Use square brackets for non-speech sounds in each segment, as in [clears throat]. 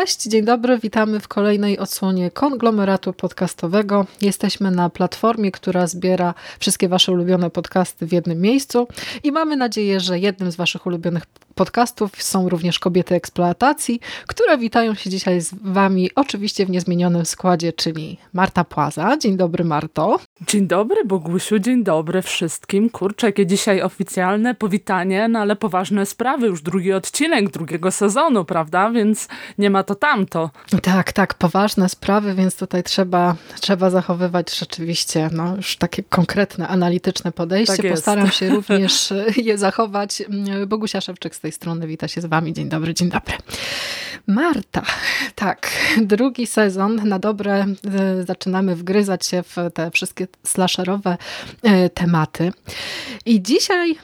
Cześć, dzień dobry, witamy w kolejnej odsłonie konglomeratu podcastowego. Jesteśmy na platformie, która zbiera wszystkie wasze ulubione podcasty w jednym miejscu i mamy nadzieję, że jednym z waszych ulubionych podcastów są również kobiety eksploatacji, które witają się dzisiaj z wami oczywiście w niezmienionym składzie, czyli Marta Płaza. Dzień dobry Marto. Dzień dobry Bogusiu, dzień dobry wszystkim. Kurczę, jakie dzisiaj oficjalne powitanie, no ale poważne sprawy, już drugi odcinek drugiego sezonu, prawda? Więc nie ma to tamto. Tak, tak, poważne sprawy, więc tutaj trzeba, trzeba zachowywać rzeczywiście no, już takie konkretne, analityczne podejście. Tak. Postaram się [laughs] również je zachować. Bogusia Szewczyk z tej strony wita się z wami. Dzień dobry, dzień dobry. Marta, tak, drugi sezon, na dobre e, zaczynamy wgryzać się w te wszystkie slasherowe e, tematy. I dzisiaj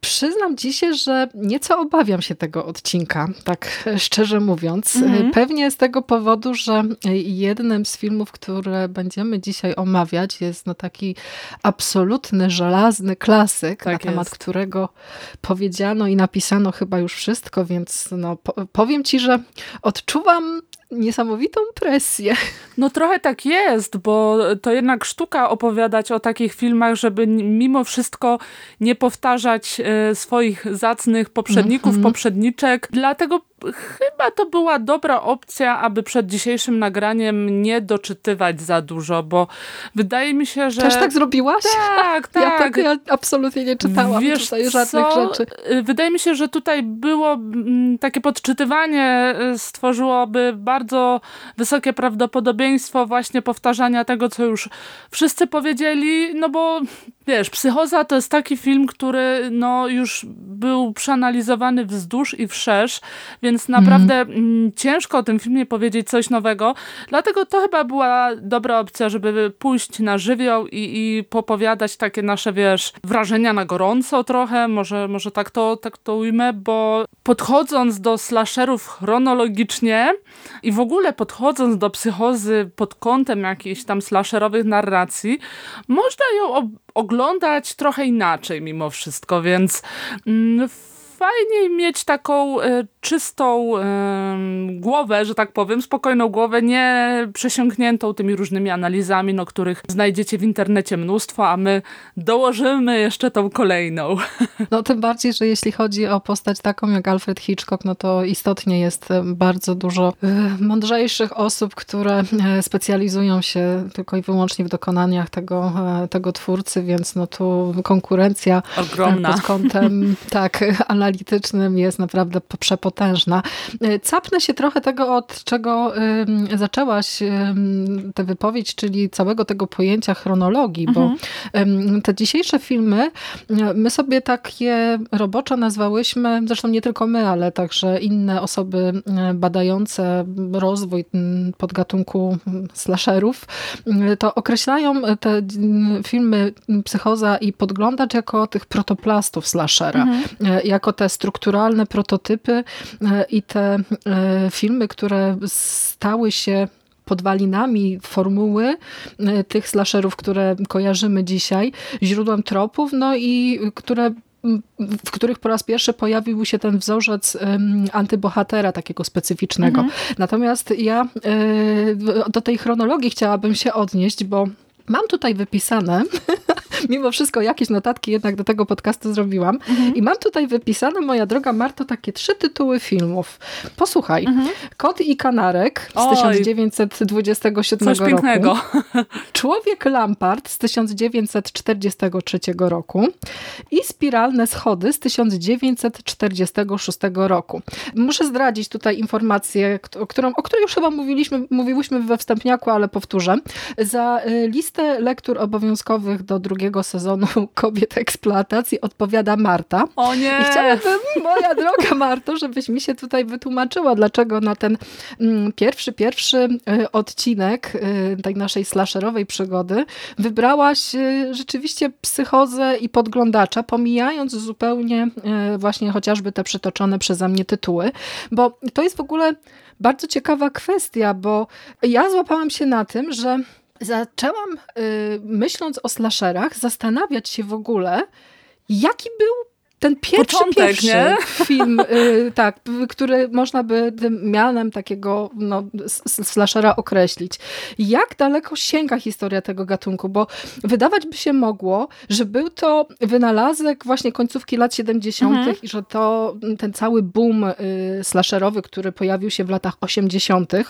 Przyznam ci się, że nieco obawiam się tego odcinka, tak szczerze mówiąc. Mhm. Pewnie z tego powodu, że jednym z filmów, które będziemy dzisiaj omawiać jest no taki absolutny, żelazny klasyk, Tak na temat jest. którego powiedziano i napisano chyba już wszystko, więc no, po, powiem ci, że odczuwam niesamowitą presję. No trochę tak jest, bo to jednak sztuka opowiadać o takich filmach, żeby mimo wszystko nie powtarzać e, swoich zacnych poprzedników, Mhm. poprzedniczek. Dlatego chyba to była dobra opcja, aby przed dzisiejszym nagraniem nie doczytywać za dużo, bo wydaje mi się, że... Też tak zrobiłaś? Tak, Ja tak. tak ja absolutnie nie czytałam Wiesz tutaj żadnych co? rzeczy. Y, Wydaje mi się, że tutaj było mm, takie podczytywanie y, stworzyłoby bardzo wysokie prawdopodobieństwo właśnie powtarzania tego, co już wszyscy powiedzieli, no bo wiesz, Psychoza to jest taki film, który no już był przeanalizowany wzdłuż i wszerz, więc naprawdę mm, ciężko o tym filmie powiedzieć coś nowego, dlatego to chyba była dobra opcja, żeby pójść na żywioł i, i popowiadać takie nasze, wiesz, wrażenia na gorąco trochę, może, może tak, to, tak to ujmę, bo podchodząc do slasherów chronologicznie i w ogóle podchodząc do psychozy pod kątem jakichś tam slasherowych narracji, można ją oglądać trochę inaczej mimo wszystko, więc mm, fajniej mieć taką e, czystą em, głowę, że tak powiem, spokojną głowę, nie przesiąkniętą tymi różnymi analizami, no, których znajdziecie w internecie mnóstwo, a my dołożymy jeszcze tą kolejną. No tym bardziej, że jeśli chodzi o postać taką jak Alfred Hitchcock, no to istotnie jest e, bardzo dużo e, mądrzejszych osób, które e, specjalizują się tylko i wyłącznie w dokonaniach tego, e, tego twórcy, więc no tu konkurencja e, Ogromna. pod kątem [laughs] tak analitycznym jest naprawdę po- przepotężna. E, Capnę się trochę tego, od czego zaczęłaś tę wypowiedź, czyli całego tego pojęcia chronologii, bo ym, te dzisiejsze filmy, y, my sobie takie roboczo nazwałyśmy, zresztą nie tylko my, ale także inne osoby y, badające rozwój mm, podgatunku mm, slasherów, y, to określają te y, filmy Psychoza i Podglądacz jako tych protoplastów slashera, y, jako te strukturalne prototypy y, i te y, filmy, które stały się podwalinami formuły y, tych slasherów, które kojarzymy dzisiaj, źródłem tropów, no i które w których po raz pierwszy pojawił się ten wzorzec antybohatera takiego specyficznego. Natomiast ja do tej chronologii chciałabym się odnieść, bo mam tutaj wypisane [laughs] mimo wszystko jakieś notatki jednak do tego podcastu zrobiłam. Mhm. I mam tutaj wypisane, moja droga Marto, takie trzy tytuły filmów. Posłuchaj. Mhm. Kot i kanarek z Oj, 1927 coś roku. Pięknego. [laughs] Człowiek Lampard z 1943 roku i Spiralne schody z 1946 roku. Muszę zdradzić tutaj informację, którą, o której już chyba mówiliśmy, mówiłyśmy we wstępniaku, ale powtórzę. Za y, listę lektur obowiązkowych do drugiego sezonu [laughs] Kobiet Eksploatacji odpowiada Marta. O nie! I chciałabym, moja droga Marto, żebyś mi się tutaj wytłumaczyła, dlaczego na ten mm, pierwszy, pierwszy y, odcinek y, tej naszej slasherowej przygody wybrałaś rzeczywiście psychozę i podglądacza, pomijając zupełnie właśnie chociażby te przytoczone przeze mnie tytuły, bo to jest w ogóle bardzo ciekawa kwestia, bo ja złapałam się na tym, że zaczęłam, y, myśląc o slasherach, zastanawiać się w ogóle, jaki był ten pierwszy, Początek, pierwszy nie? [laughs] film, y, tak, który można by tym mianem takiego no, slashera określić. Jak daleko sięga historia tego gatunku? Bo wydawać by się mogło, że był to wynalazek właśnie końcówki lat 70. Mhm. i że to ten cały boom y, slasherowy, który pojawił się w latach 80., y,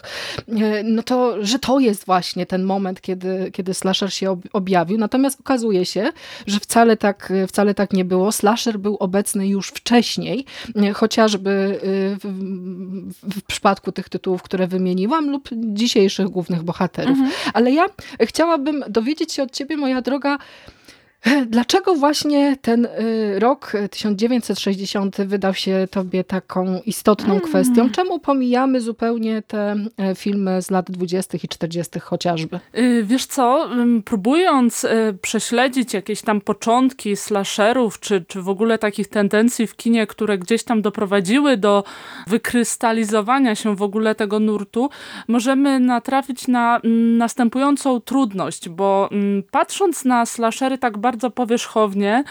no to, że to jest właśnie ten moment, kiedy, kiedy slasher się objawił. Natomiast okazuje się, że wcale tak, wcale tak nie było. Slasher był obecny już wcześniej, chociażby y, w, w przypadku tych tytułów, które wymieniłam lub dzisiejszych głównych bohaterów. Mhm. Ale ja chciałabym dowiedzieć się od ciebie, moja droga, Dlaczego właśnie ten y, rok 1960 wydał się tobie taką istotną mm. kwestią? Czemu pomijamy zupełnie te e, filmy z lat 20. i 40. chociażby? Y, wiesz co, próbując y, prześledzić jakieś tam początki slasherów, czy, czy w ogóle takich tendencji w kinie, które gdzieś tam doprowadziły do wykrystalizowania się w ogóle tego nurtu, możemy natrafić na następującą trudność, bo patrząc na slashery tak bardzo bardzo powierzchownie.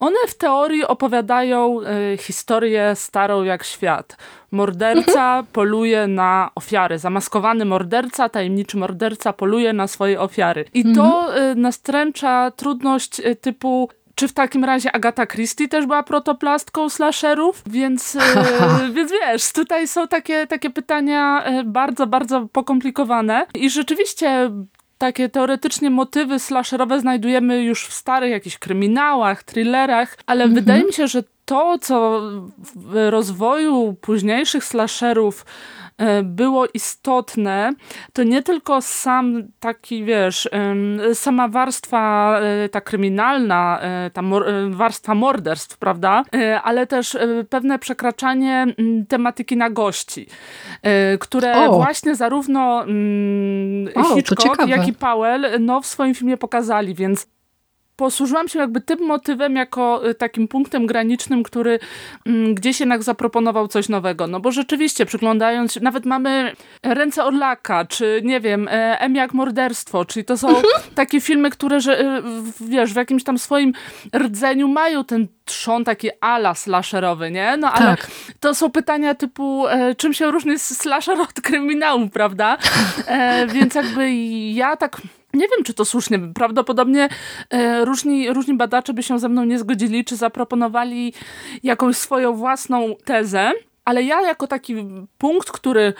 One w teorii opowiadają y, historię starą jak świat. Morderca mhm. poluje na ofiary. Zamaskowany morderca, tajemniczy morderca poluje na swoje ofiary. I to mhm. y, nastręcza trudność y, typu czy w takim razie Agata Christie też była protoplastką slasherów? Więc, [laughs] więc wiesz, tutaj są takie, takie pytania bardzo, bardzo pokomplikowane. I rzeczywiście takie teoretycznie motywy slasherowe znajdujemy już w starych jakichś kryminałach, thrillerach, ale mhm. wydaje mi się, że to, co w rozwoju późniejszych slasherów było istotne, to nie tylko sam taki, wiesz, sama warstwa e, ta kryminalna, e, ta warstwa morderstw, prawda, ale też pewne przekraczanie tematyki nagości, które o. właśnie zarówno o, Hitchcock, jak i Powell no, w swoim filmie pokazali, więc posłużyłam się jakby tym motywem jako y, takim punktem granicznym, który mm, gdzieś jednak zaproponował coś nowego. No bo rzeczywiście przyglądając się, nawet mamy Ręce Orlaka, czy nie wiem, e, M jak morderstwo, czyli to są mhm. takie filmy, które że, y, wiesz, w jakimś tam swoim rdzeniu mają ten trzon taki ala slasherowy, nie? No ale tak. to są pytania typu, e, czym się różni slasher od kryminału, prawda? E, więc jakby ja tak nie wiem, czy to słusznie. Prawdopodobnie e, różni, różni badacze by się ze mną nie zgodzili, czy zaproponowali jakąś swoją własną tezę, ale ja jako taki punkt, który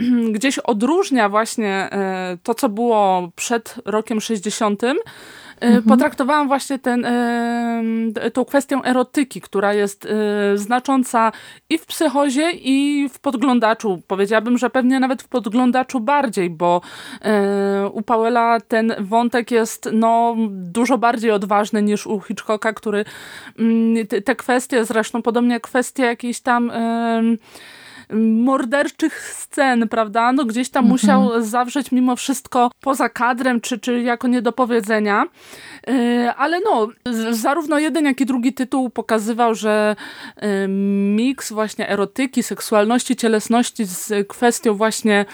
[clears throat] gdzieś odróżnia właśnie e, to, co było przed rokiem 60., E, mhm. potraktowałam właśnie ten, e, tą kwestię erotyki, która jest e, znacząca i w psychozie, i w podglądaczu. Powiedziałabym, że pewnie nawet w podglądaczu bardziej, bo u Powella ten wątek jest no, dużo bardziej odważny niż u Hitchcocka, który mm, te kwestie, zresztą podobnie jak kwestie jakiejś tam morderczych scen, prawda? No gdzieś tam musiał zawrzeć mimo wszystko poza kadrem, czy, czy jako niedopowiedzenia. Y, ale no, zarówno jeden, jak i drugi tytuł pokazywał, że y, miks właśnie erotyki, seksualności, cielesności z kwestią właśnie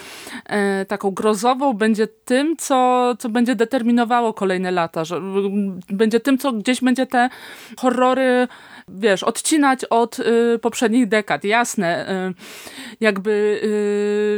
y, taką grozową będzie tym, co, co będzie determinowało kolejne lata, że będzie tym, co gdzieś będzie te horrory wiesz, odcinać od y, poprzednich dekad. Jasne, jakby,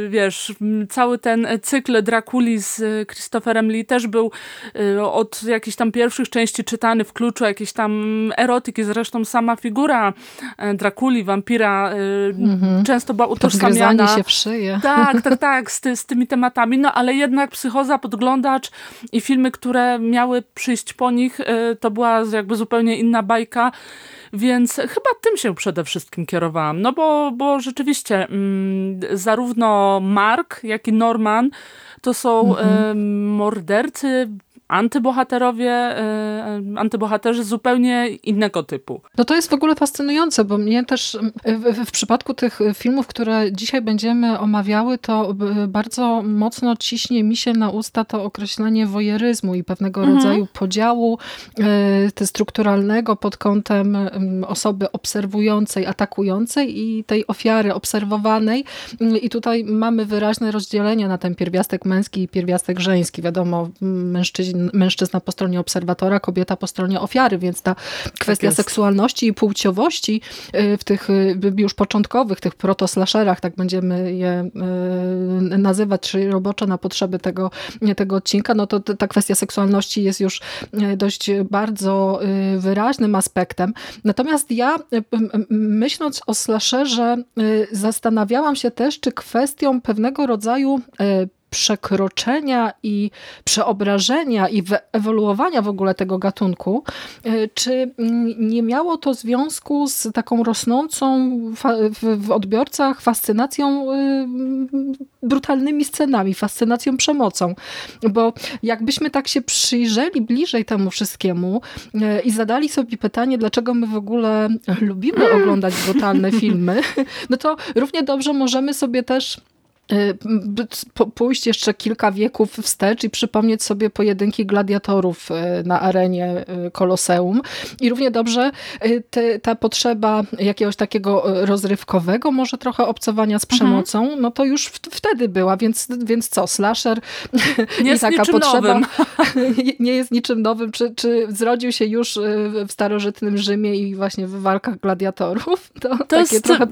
yy, wiesz, cały ten cykl Drakuli z Christopherem Lee też był yy, od jakichś tam pierwszych części czytany w kluczu jakiejś tam erotyki, zresztą sama figura e, Drakuli, wampira, yy, często była utożsamiana. się w szyję. Tak, tak, [laughs] tak, z, ty, z tymi tematami, no ale jednak Psychoza, Podglądacz i filmy, które miały przyjść po nich, y, to była jakby zupełnie inna bajka, więc chyba tym się przede wszystkim kierowałam, no bo, bo rzeczywiście mm, zarówno Mark, jak i Norman to są mhm. y, mordercy, antybohaterowie, e, antybohaterzy zupełnie innego typu. No to jest w ogóle fascynujące, bo mnie też w, w, przypadku tych filmów, które dzisiaj będziemy omawiały, to bardzo mocno ciśnie mi się na usta to określenie wojeryzmu i pewnego mhm. rodzaju podziału e, strukturalnego pod kątem osoby obserwującej, atakującej i tej ofiary obserwowanej. I tutaj mamy wyraźne rozdzielenie na ten pierwiastek męski i pierwiastek żeński. Wiadomo, mężczyźni mężczyzna po stronie obserwatora, kobieta po stronie ofiary, więc ta kwestia tak seksualności i płciowości y, w tych y, już początkowych, tych protoslasherach, tak będziemy je y, nazywać, czyli robocze na potrzeby tego, tego odcinka, no to ta kwestia seksualności jest już dość bardzo wyraźnym aspektem. Natomiast ja myśląc o slasherze zastanawiałam się też, czy kwestią pewnego rodzaju przekroczenia i przeobrażenia i ewoluowania w ogóle tego gatunku, e, czy nie miało to związku z taką rosnącą w odbiorcach fascynacją e, brutalnymi scenami, fascynacją przemocą? Bo jakbyśmy tak się przyjrzeli bliżej temu wszystkiemu e, i zadali sobie pytanie, dlaczego my w ogóle lubimy oglądać brutalne filmy, [laughs] no to równie dobrze możemy sobie też Y, pójść jeszcze kilka wieków wstecz i przypomnieć sobie pojedynki gladiatorów y, na arenie y, Koloseum. I równie dobrze te, ta potrzeba jakiegoś takiego rozrywkowego, może trochę obcowania z mhm. przemocą, mhm. no to już wtedy była, więc, więc co, slasher nie i taka potrzeba nowym. [laughs] nie jest niczym nowym, czy, czy zrodził się już w starożytnym Rzymie i właśnie w walkach gladiatorów? To, to takie jest... trochę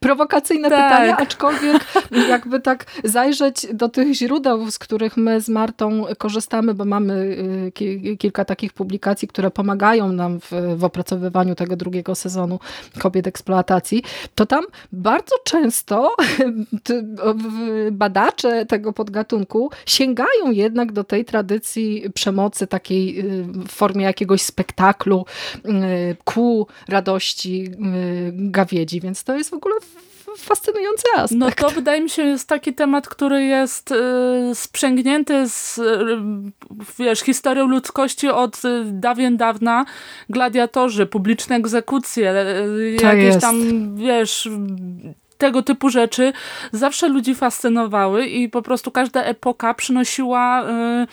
prowokacyjne tak. pytanie, aczkolwiek jakby żeby tak zajrzeć do tych źródeł, z których my z Martą korzystamy, bo mamy y, kilka takich publikacji, które pomagają nam w, w opracowywaniu tego drugiego sezonu Kobiet Eksploatacji, to tam bardzo często [laughs] badacze tego podgatunku sięgają jednak do tej tradycji przemocy takiej y, w formie jakiegoś spektaklu y, ku radości gawiedzi, więc to jest w ogóle fascynujący aspekt. No to wydaje mi się jest taki temat, który jest y, sprzęgnięty z y, wiesz, historią ludzkości od y, dawien dawna. Gladiatorzy, publiczne egzekucje, y, jakieś jest. tam, wiesz tego typu rzeczy zawsze ludzi fascynowały i po prostu każda epoka przynosiła y,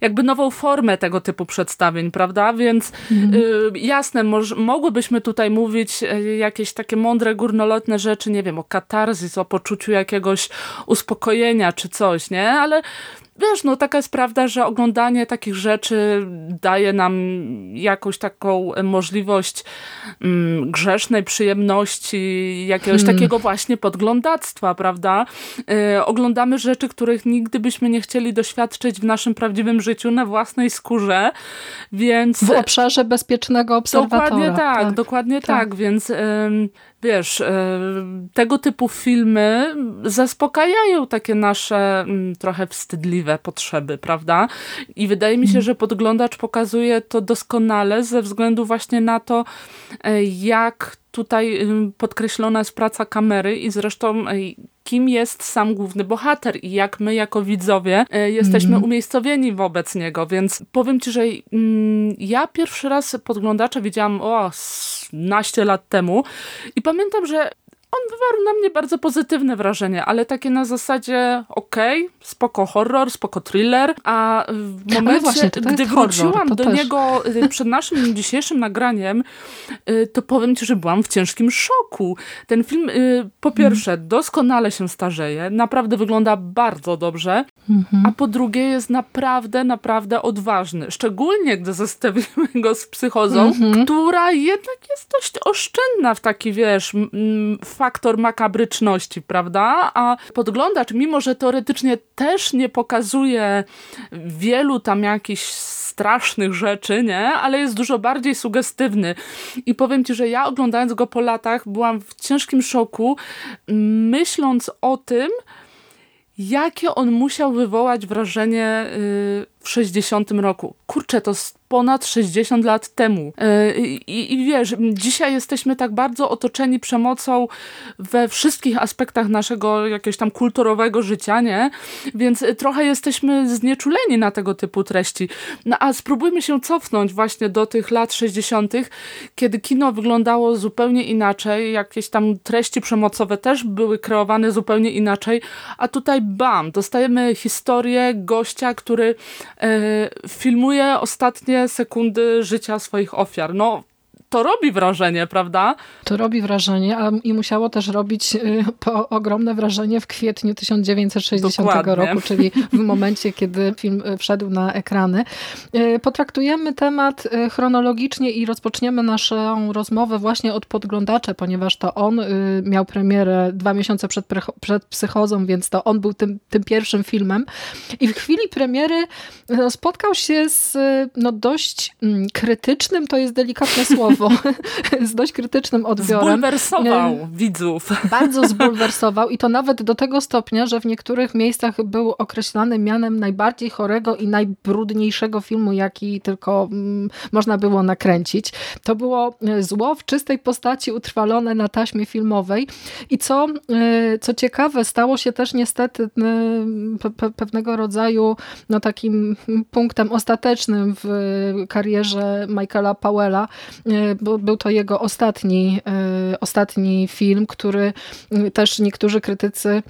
jakby nową formę tego typu przedstawień, prawda? Więc mhm. y, jasne, mogłybyśmy tutaj mówić y, jakieś takie mądre, górnolotne rzeczy, nie wiem, o katarzis, o poczuciu jakiegoś uspokojenia czy coś, nie? Ale wiesz, no taka jest prawda, że oglądanie takich rzeczy daje nam jakąś taką możliwość mm, grzesznej przyjemności, jakiegoś hmm. takiego właśnie podglądactwa, prawda? Yy, oglądamy rzeczy, których nigdy byśmy nie chcieli doświadczyć w naszym prawdziwym życiu na własnej skórze, więc... W obszarze bezpiecznego obserwatora. Dokładnie tak, tak dokładnie tak, tak więc... Yy, wiesz, e, tego typu filmy zaspokajają takie nasze mm, trochę wstydliwe potrzeby, prawda? I wydaje mi się, że podglądacz pokazuje to doskonale ze względu właśnie na to, e, jak tutaj podkreślona jest praca kamery i zresztą kim jest sam główny bohater i jak my jako widzowie e, jesteśmy mm. umiejscowieni wobec niego, więc powiem ci, że ja pierwszy raz podglądacza widziałam o naście lat temu i pamiętam, że on wywarł na mnie bardzo pozytywne wrażenie, ale takie na zasadzie okej, okay, spoko horror, spoko thriller, a w momencie, właśnie, gdy wróciłam horror, do też. niego y, przed naszym dzisiejszym nagraniem, y, to powiem ci, że byłam w ciężkim szoku. Ten film y, po pierwsze mhm. doskonale się starzeje, naprawdę wygląda bardzo dobrze, mhm. a po drugie jest naprawdę, naprawdę odważny. Szczególnie, gdy zestawimy go z psychozą, mhm. która jednak jest dość oszczędna w taki, wiesz, faktor makabryczności, prawda? A podglądacz, mimo że teoretycznie też nie pokazuje wielu tam jakichś strasznych rzeczy, nie? Ale jest dużo bardziej sugestywny. I powiem ci, że ja oglądając go po latach byłam w ciężkim szoku, myśląc o tym, jakie on musiał wywołać wrażenie y, w 60 roku. Kurczę, to ponad 60 lat temu. E, I, I, wiesz, dzisiaj jesteśmy tak bardzo otoczeni przemocą we wszystkich aspektach naszego jakiegoś tam kulturowego życia, nie? Więc trochę jesteśmy znieczuleni na tego typu treści. No a spróbujmy się cofnąć właśnie do tych lat 60., kiedy kino wyglądało zupełnie inaczej, jakieś tam treści przemocowe też były kreowane zupełnie inaczej, a tutaj bam, dostajemy historię gościa, który filmuje ostatnie sekundy życia swoich ofiar. No, to robi wrażenie, prawda? To robi wrażenie, a i musiało też robić y, po, ogromne wrażenie w kwietniu 1960 Dokładnie. roku, czyli w momencie, kiedy film y, wszedł na ekrany. Y, potraktujemy temat chronologicznie i rozpoczniemy naszą rozmowę właśnie od podglądacza, ponieważ to on miał premierę dwa miesiące przed, przed psychozą, więc to on był tym, tym pierwszym filmem. I w chwili premiery no, spotkał się z no, dość mm, krytycznym, to jest delikatne słowo, [laughs] z dość krytycznym odbiorem. Zbulwersował e, widzów. Bardzo [laughs] zbulwersował i to nawet do tego stopnia, że w niektórych miejscach był określany mianem najbardziej chorego i najbrudniejszego filmu, jaki tylko mm, można było nakręcić. To było e, zło w czystej postaci utrwalone na taśmie filmowej i co, e, co ciekawe, stało się też niestety pe pewnego rodzaju no, takim punktem ostatecznym w karierze Michaela Powella, był to jego ostatni, e, ostatni film, który też niektórzy krytycy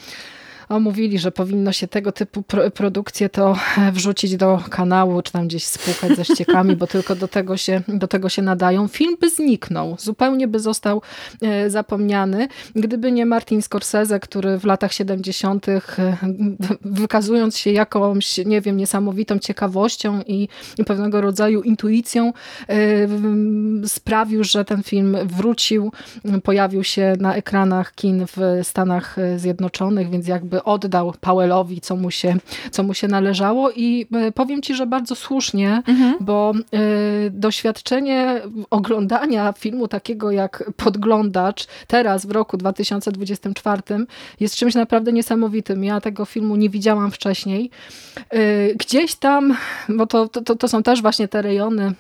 o, mówili, że powinno się tego typu pro, produkcje to [laughs] wrzucić do kanału, czy tam gdzieś spłukać ze ściekami, bo tylko do tego, się, do tego się nadają. Film by zniknął, zupełnie by został e, zapomniany, gdyby nie Martin Scorsese, który w latach 70. E, wykazując się jakąś, nie wiem, niesamowitą ciekawością i, i pewnego rodzaju intuicją, e, sprawił, że ten film wrócił, pojawił się na ekranach kin w Stanach Zjednoczonych, więc jakby jakby oddał Powellowi, co mu się, co mu się należało i e, powiem ci, że bardzo słusznie, mhm. bo y, doświadczenie oglądania filmu takiego jak Podglądacz teraz w roku 2024 jest czymś naprawdę niesamowitym. Ja tego filmu nie widziałam wcześniej. Y, gdzieś tam, bo to, to, to są też właśnie te rejony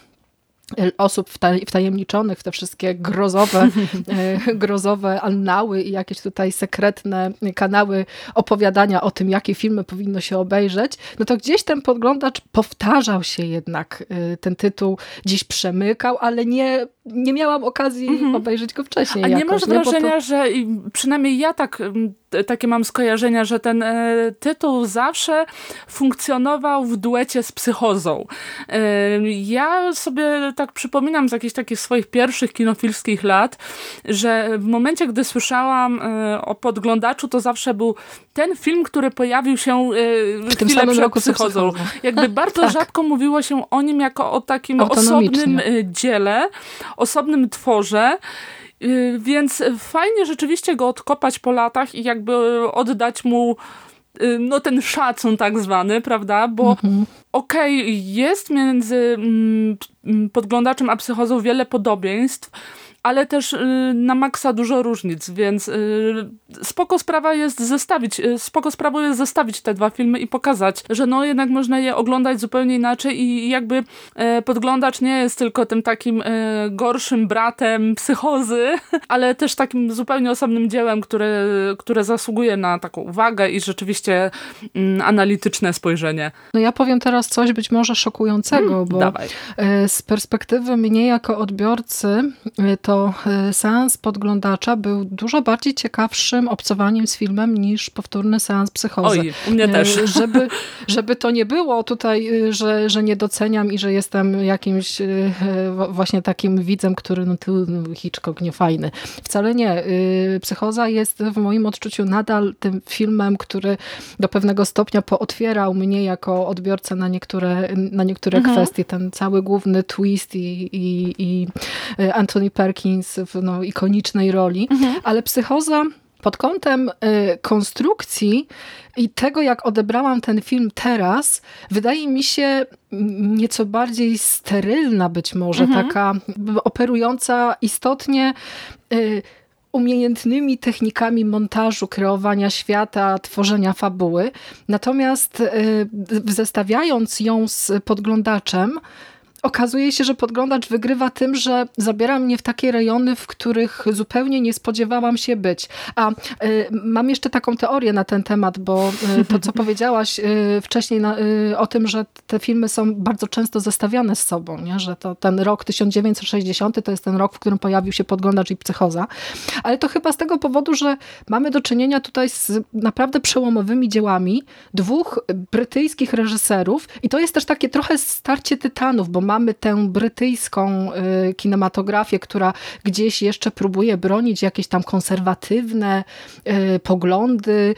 osób wtajemniczonych w te wszystkie grozowe, [laughs] e, grozowe annały i jakieś tutaj sekretne kanały opowiadania o tym, jakie filmy powinno się obejrzeć, no to gdzieś ten podglądacz powtarzał się jednak, e, ten tytuł gdzieś przemykał, ale nie, nie miałam okazji mhm. obejrzeć go wcześniej. A jakoś, nie masz wrażenia, to... że przynajmniej ja tak takie mam skojarzenia, że ten e, tytuł zawsze funkcjonował w duecie z psychozą. E, ja sobie tak przypominam z jakichś takich swoich pierwszych kinofilskich lat, że w momencie, gdy słyszałam e, o podglądaczu, to zawsze był ten film, który pojawił się w, w chwilę przed psychozą. Jakby bardzo [laughs] tak. rzadko mówiło się o nim jako o takim osobnym dziele, osobnym tworze. Y, więc fajnie rzeczywiście go odkopać po latach i jakby oddać mu y, no ten szacun tak zwany, prawda? Bo mhm. okej, okay, jest między mm, podglądaczem a psychozą wiele podobieństw, ale też y, na maksa dużo różnic, więc y, spoko sprawa jest zestawić, y, spoko sprawą jest zestawić te dwa filmy i pokazać, że no jednak można je oglądać zupełnie inaczej i jakby e, podglądacz nie jest tylko tym takim e, gorszym bratem psychozy, [laughs] ale też takim zupełnie osobnym dziełem, które, które zasługuje na taką uwagę i rzeczywiście mm, analityczne spojrzenie. No ja powiem teraz coś być może szokującego, hmm, bo dawaj. E, z perspektywy mnie jako odbiorcy to E, seans podglądacza był dużo bardziej ciekawszym obcowaniem z filmem niż powtórny seans psychozy. Oj, u mnie e, też. [laughs] Żeby, [laughs] żeby to nie było tutaj, e, że, że nie doceniam i że jestem jakimś właśnie takim widzem, który no tu no, Hitchcock nie fajny. Wcale nie. Psychoza jest w moim odczuciu nadal tym filmem, który do pewnego stopnia pootwierał mnie jako odbiorcę na niektóre, na niektóre mhm. kwestie. Ten cały główny twist i, i, i Anthony Perkins w no, ikonicznej roli, mhm. ale psychoza pod kątem y, konstrukcji i tego, jak odebrałam ten film teraz, wydaje mi się nieco bardziej sterylna być może, mhm. taka operująca istotnie y, umiejętnymi technikami montażu, kreowania świata, tworzenia fabuły. Natomiast y, zestawiając ją z podglądaczem, okazuje się, że podglądacz wygrywa tym, że zabiera mnie w takie rejony, w których zupełnie nie spodziewałam się być. A y, mam jeszcze taką teorię na ten temat, bo y, to, co [laughs] powiedziałaś y, wcześniej na, y, o tym, że te filmy są bardzo często zestawiane z sobą, nie? że to ten rok 1960 to jest ten rok, w którym pojawił się podglądacz i psychoza. Ale to chyba z tego powodu, że mamy do czynienia tutaj z naprawdę przełomowymi dziełami dwóch brytyjskich reżyserów i to jest też takie trochę starcie tytanów, bo mamy tę brytyjską y, kinematografię, która gdzieś jeszcze próbuje bronić jakieś tam konserwatywne y, poglądy,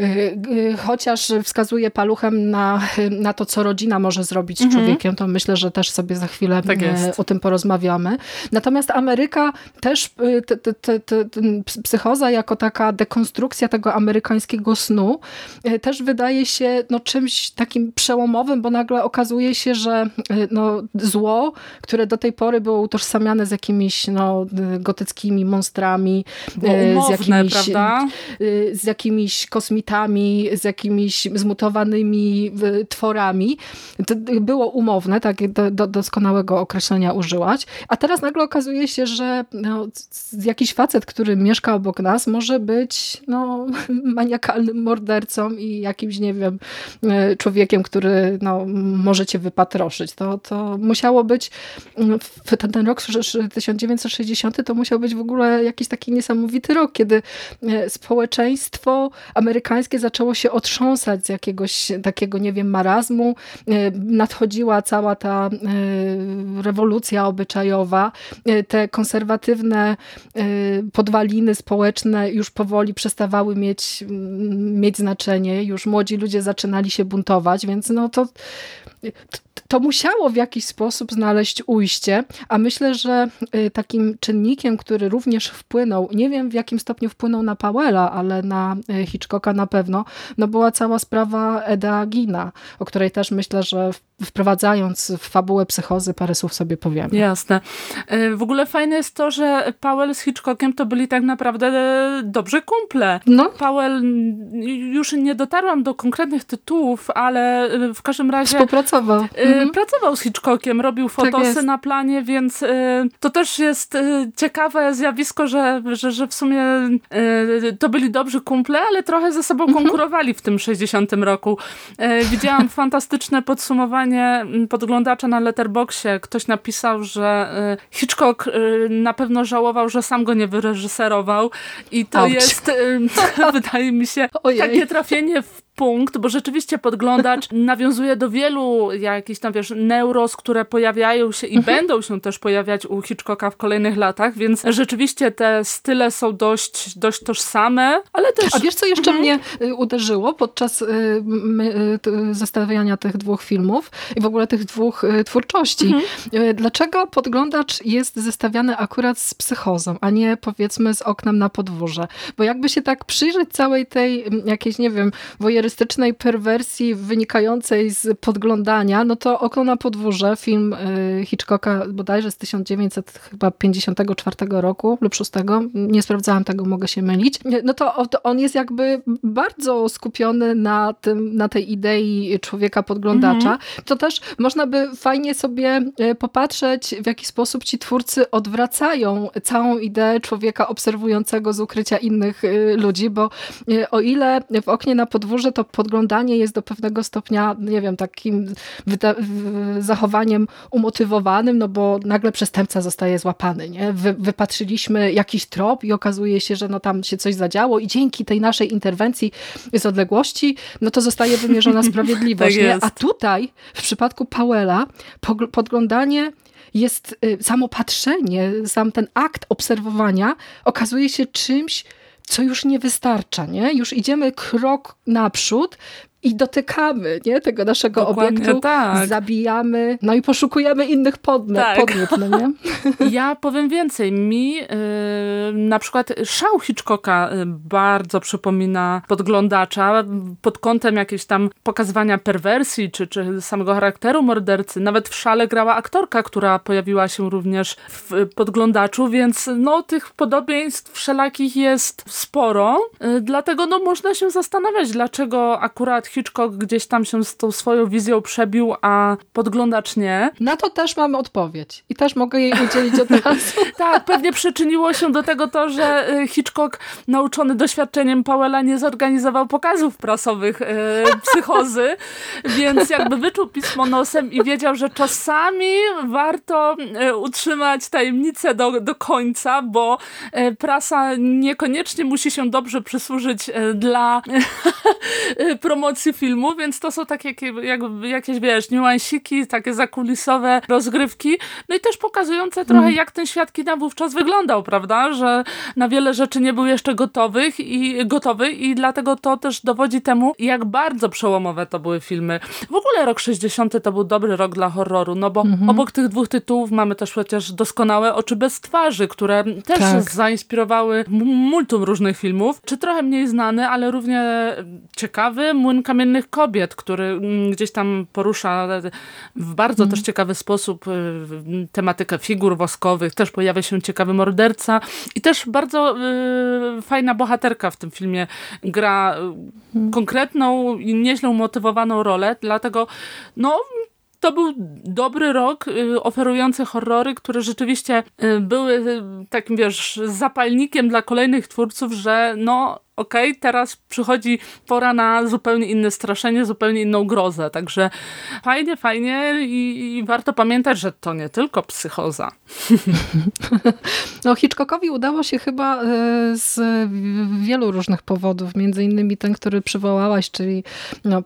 y, chociaż wskazuje paluchem na, na to, co rodzina może zrobić z mhm. człowiekiem, to myślę, że też sobie za chwilę tak o tym porozmawiamy. Natomiast Ameryka też, te, te, te, psychoza jako taka dekonstrukcja tego amerykańskiego snu też wydaje się no, czymś takim przełomowym, bo nagle okazuje się, że no, zło, które do tej pory było utożsamiane z jakimiś no, gotyckimi monstrami, umowne, z, jakimiś, prawda? z jakimiś kosmitami, z jakimiś zmutowanymi tworami. To było umowne, tak do, do doskonałego określenia użyłaś. A teraz nagle okazuje się, że no, jakiś facet, który mieszka obok nas, może być no, [laughs] maniakalnym mordercą i jakimś, nie wiem, człowiekiem, który no, może cię wypatroszyć. To, to to musiało być, mm, ten, ten rok 1960 to musiał być w ogóle jakiś taki niesamowity rok, kiedy e, społeczeństwo amerykańskie zaczęło się otrząsać z jakiegoś takiego, nie wiem, marazmu. E, nadchodziła cała ta e, rewolucja obyczajowa. Te konserwatywne podwaliny społeczne już powoli przestawały mieć, mieć znaczenie. Już młodzi ludzie zaczynali się buntować, więc no to to musiało w jakiś sposób znaleźć ujście, a myślę, że y, takim czynnikiem, który również wpłynął, nie wiem w jakim stopniu wpłynął na Powella, ale na y, Hitchcocka na pewno, no była cała sprawa Eda Gina, o której też myślę, że wprowadzając w fabułę psychozy parę słów sobie powiem. Jasne. Y, w ogóle fajne jest to, że Powell z Hitchcockiem to byli tak naprawdę dobrzy kumple. No. Powell, już nie dotarłam do konkretnych tytułów, ale w każdym razie... Współpracował. Mhm. Pracował z Hitchcockiem, robił tak fotosy tak na planie, więc y, to też jest y, ciekawe zjawisko, że, że, że w sumie y, to byli dobrzy kumple, ale trochę ze sobą mhm. konkurowali w tym 60 roku. Widziałam [laughs] fantastyczne podsumowanie mm, podglądacza na Letterboxie. Ktoś napisał, że Hitchcock na pewno żałował, że sam go nie wyreżyserował i to jest, [laughs] wydaje mi się, Ojej. takie trafienie w punkt, bo rzeczywiście podglądacz [laughs] nawiązuje do wielu jakichś tam, wiesz, neuros, które pojawiają się i mhm. będą się też pojawiać u Hitchcocka w kolejnych latach, więc rzeczywiście te style są dość, dość tożsame, ale też... A wiesz, co jeszcze mhm. mnie y, uderzyło podczas y, y, zestawiania tych dwóch filmów i w ogóle tych dwóch twórczości? Mhm. Dlaczego podglądacz jest zestawiany akurat z psychozą, a nie powiedzmy z oknem na podwórze? Bo jakby się tak przyjrzeć całej tej jakiejś, nie wiem, wojer charakterystycznej perwersji wynikającej z podglądania, no to Okno na podwórze, film y, Hitchcocka bodajże z 1954 roku lub 6, nie sprawdzałam tego, mogę się mylić, no to, on jest jakby bardzo skupiony na, tym, na tej idei człowieka podglądacza. Mhm. To też można by fajnie sobie y, popatrzeć, w jaki sposób ci twórcy odwracają całą ideę człowieka obserwującego z ukrycia innych y, ludzi, bo o ile w oknie na podwórze to podglądanie jest do pewnego stopnia, nie wiem, takim zachowaniem umotywowanym, no bo nagle przestępca zostaje złapany, nie? Wy wypatrzyliśmy jakiś trop i okazuje się, że no tam się coś zadziało i dzięki tej naszej interwencji z odległości, no to zostaje wymierzona [laughs] sprawiedliwość, tak? A tutaj, w przypadku Powella, podglądanie jest, y, samo patrzenie, sam ten akt obserwowania okazuje się czymś, co już nie wystarcza, nie? Już idziemy krok naprzód i dotykamy nie, tego naszego Dokładnie obiektu, tak. zabijamy, no i poszukujemy innych podmiot, Tak. podmiot no nie? [laughs] Ja powiem więcej. Mi yy, na przykład szał Hitchcocka yy, bardzo przypomina podglądacza pod kątem jakiejś tam pokazywania perwersji czy, czy samego charakteru mordercy. Nawet w szale grała aktorka, która pojawiła się również w podglądaczu, więc no tych podobieństw wszelakich jest sporo. Yy, dlatego no można się zastanawiać, dlaczego akurat Hitchcock gdzieś tam się z tą swoją wizją przebił, a podglądacz nie. Na to też mamy odpowiedź i też mogę jej udzielić od razu. [laughs] Tak, pewnie przyczyniło się do tego to, że y, Hitchcock, nauczony doświadczeniem Powella, nie zorganizował pokazów prasowych y, psychozy, [laughs] więc jakby wyczuł pismo nosem i wiedział, że czasami warto y, utrzymać tajemnicę do, do końca, bo prasa niekoniecznie musi się dobrze przysłużyć dla [laughs] y, filmu, więc to są takie jakby, jakieś, wiesz, niuansiki, takie zakulisowe rozgrywki, no i też pokazujące trochę, jak ten świat kina wówczas wyglądał, prawda, że na wiele rzeczy nie był jeszcze gotowych i gotowy i dlatego to też dowodzi temu, jak bardzo przełomowe to były filmy. W ogóle rok 60 to był dobry rok dla horroru, no bo obok tych dwóch tytułów mamy też przecież doskonałe Oczy bez twarzy, które też Tak. zainspirowały multum różnych filmów, czy trochę mniej znany, ale równie ciekawy Młyn Kamiennych Kobiet, który mm, gdzieś tam porusza w bardzo też ciekawy sposób y, tematykę figur woskowych, też pojawia się ciekawy morderca. I też bardzo y, fajna bohaterka w tym filmie gra y, konkretną i nieźle umotywowaną rolę, dlatego no to był dobry rok y, oferujący horrory, które rzeczywiście były takim, wiesz, zapalnikiem dla kolejnych twórców, że no okej, teraz przychodzi pora na zupełnie inne straszenie, zupełnie inną grozę. Także fajnie, fajnie i, i warto pamiętać, że to nie tylko psychoza. [laughs] No Hitchcockowi udało się chyba e, z wielu różnych powodów, między innymi ten, który przywołałaś, czyli no,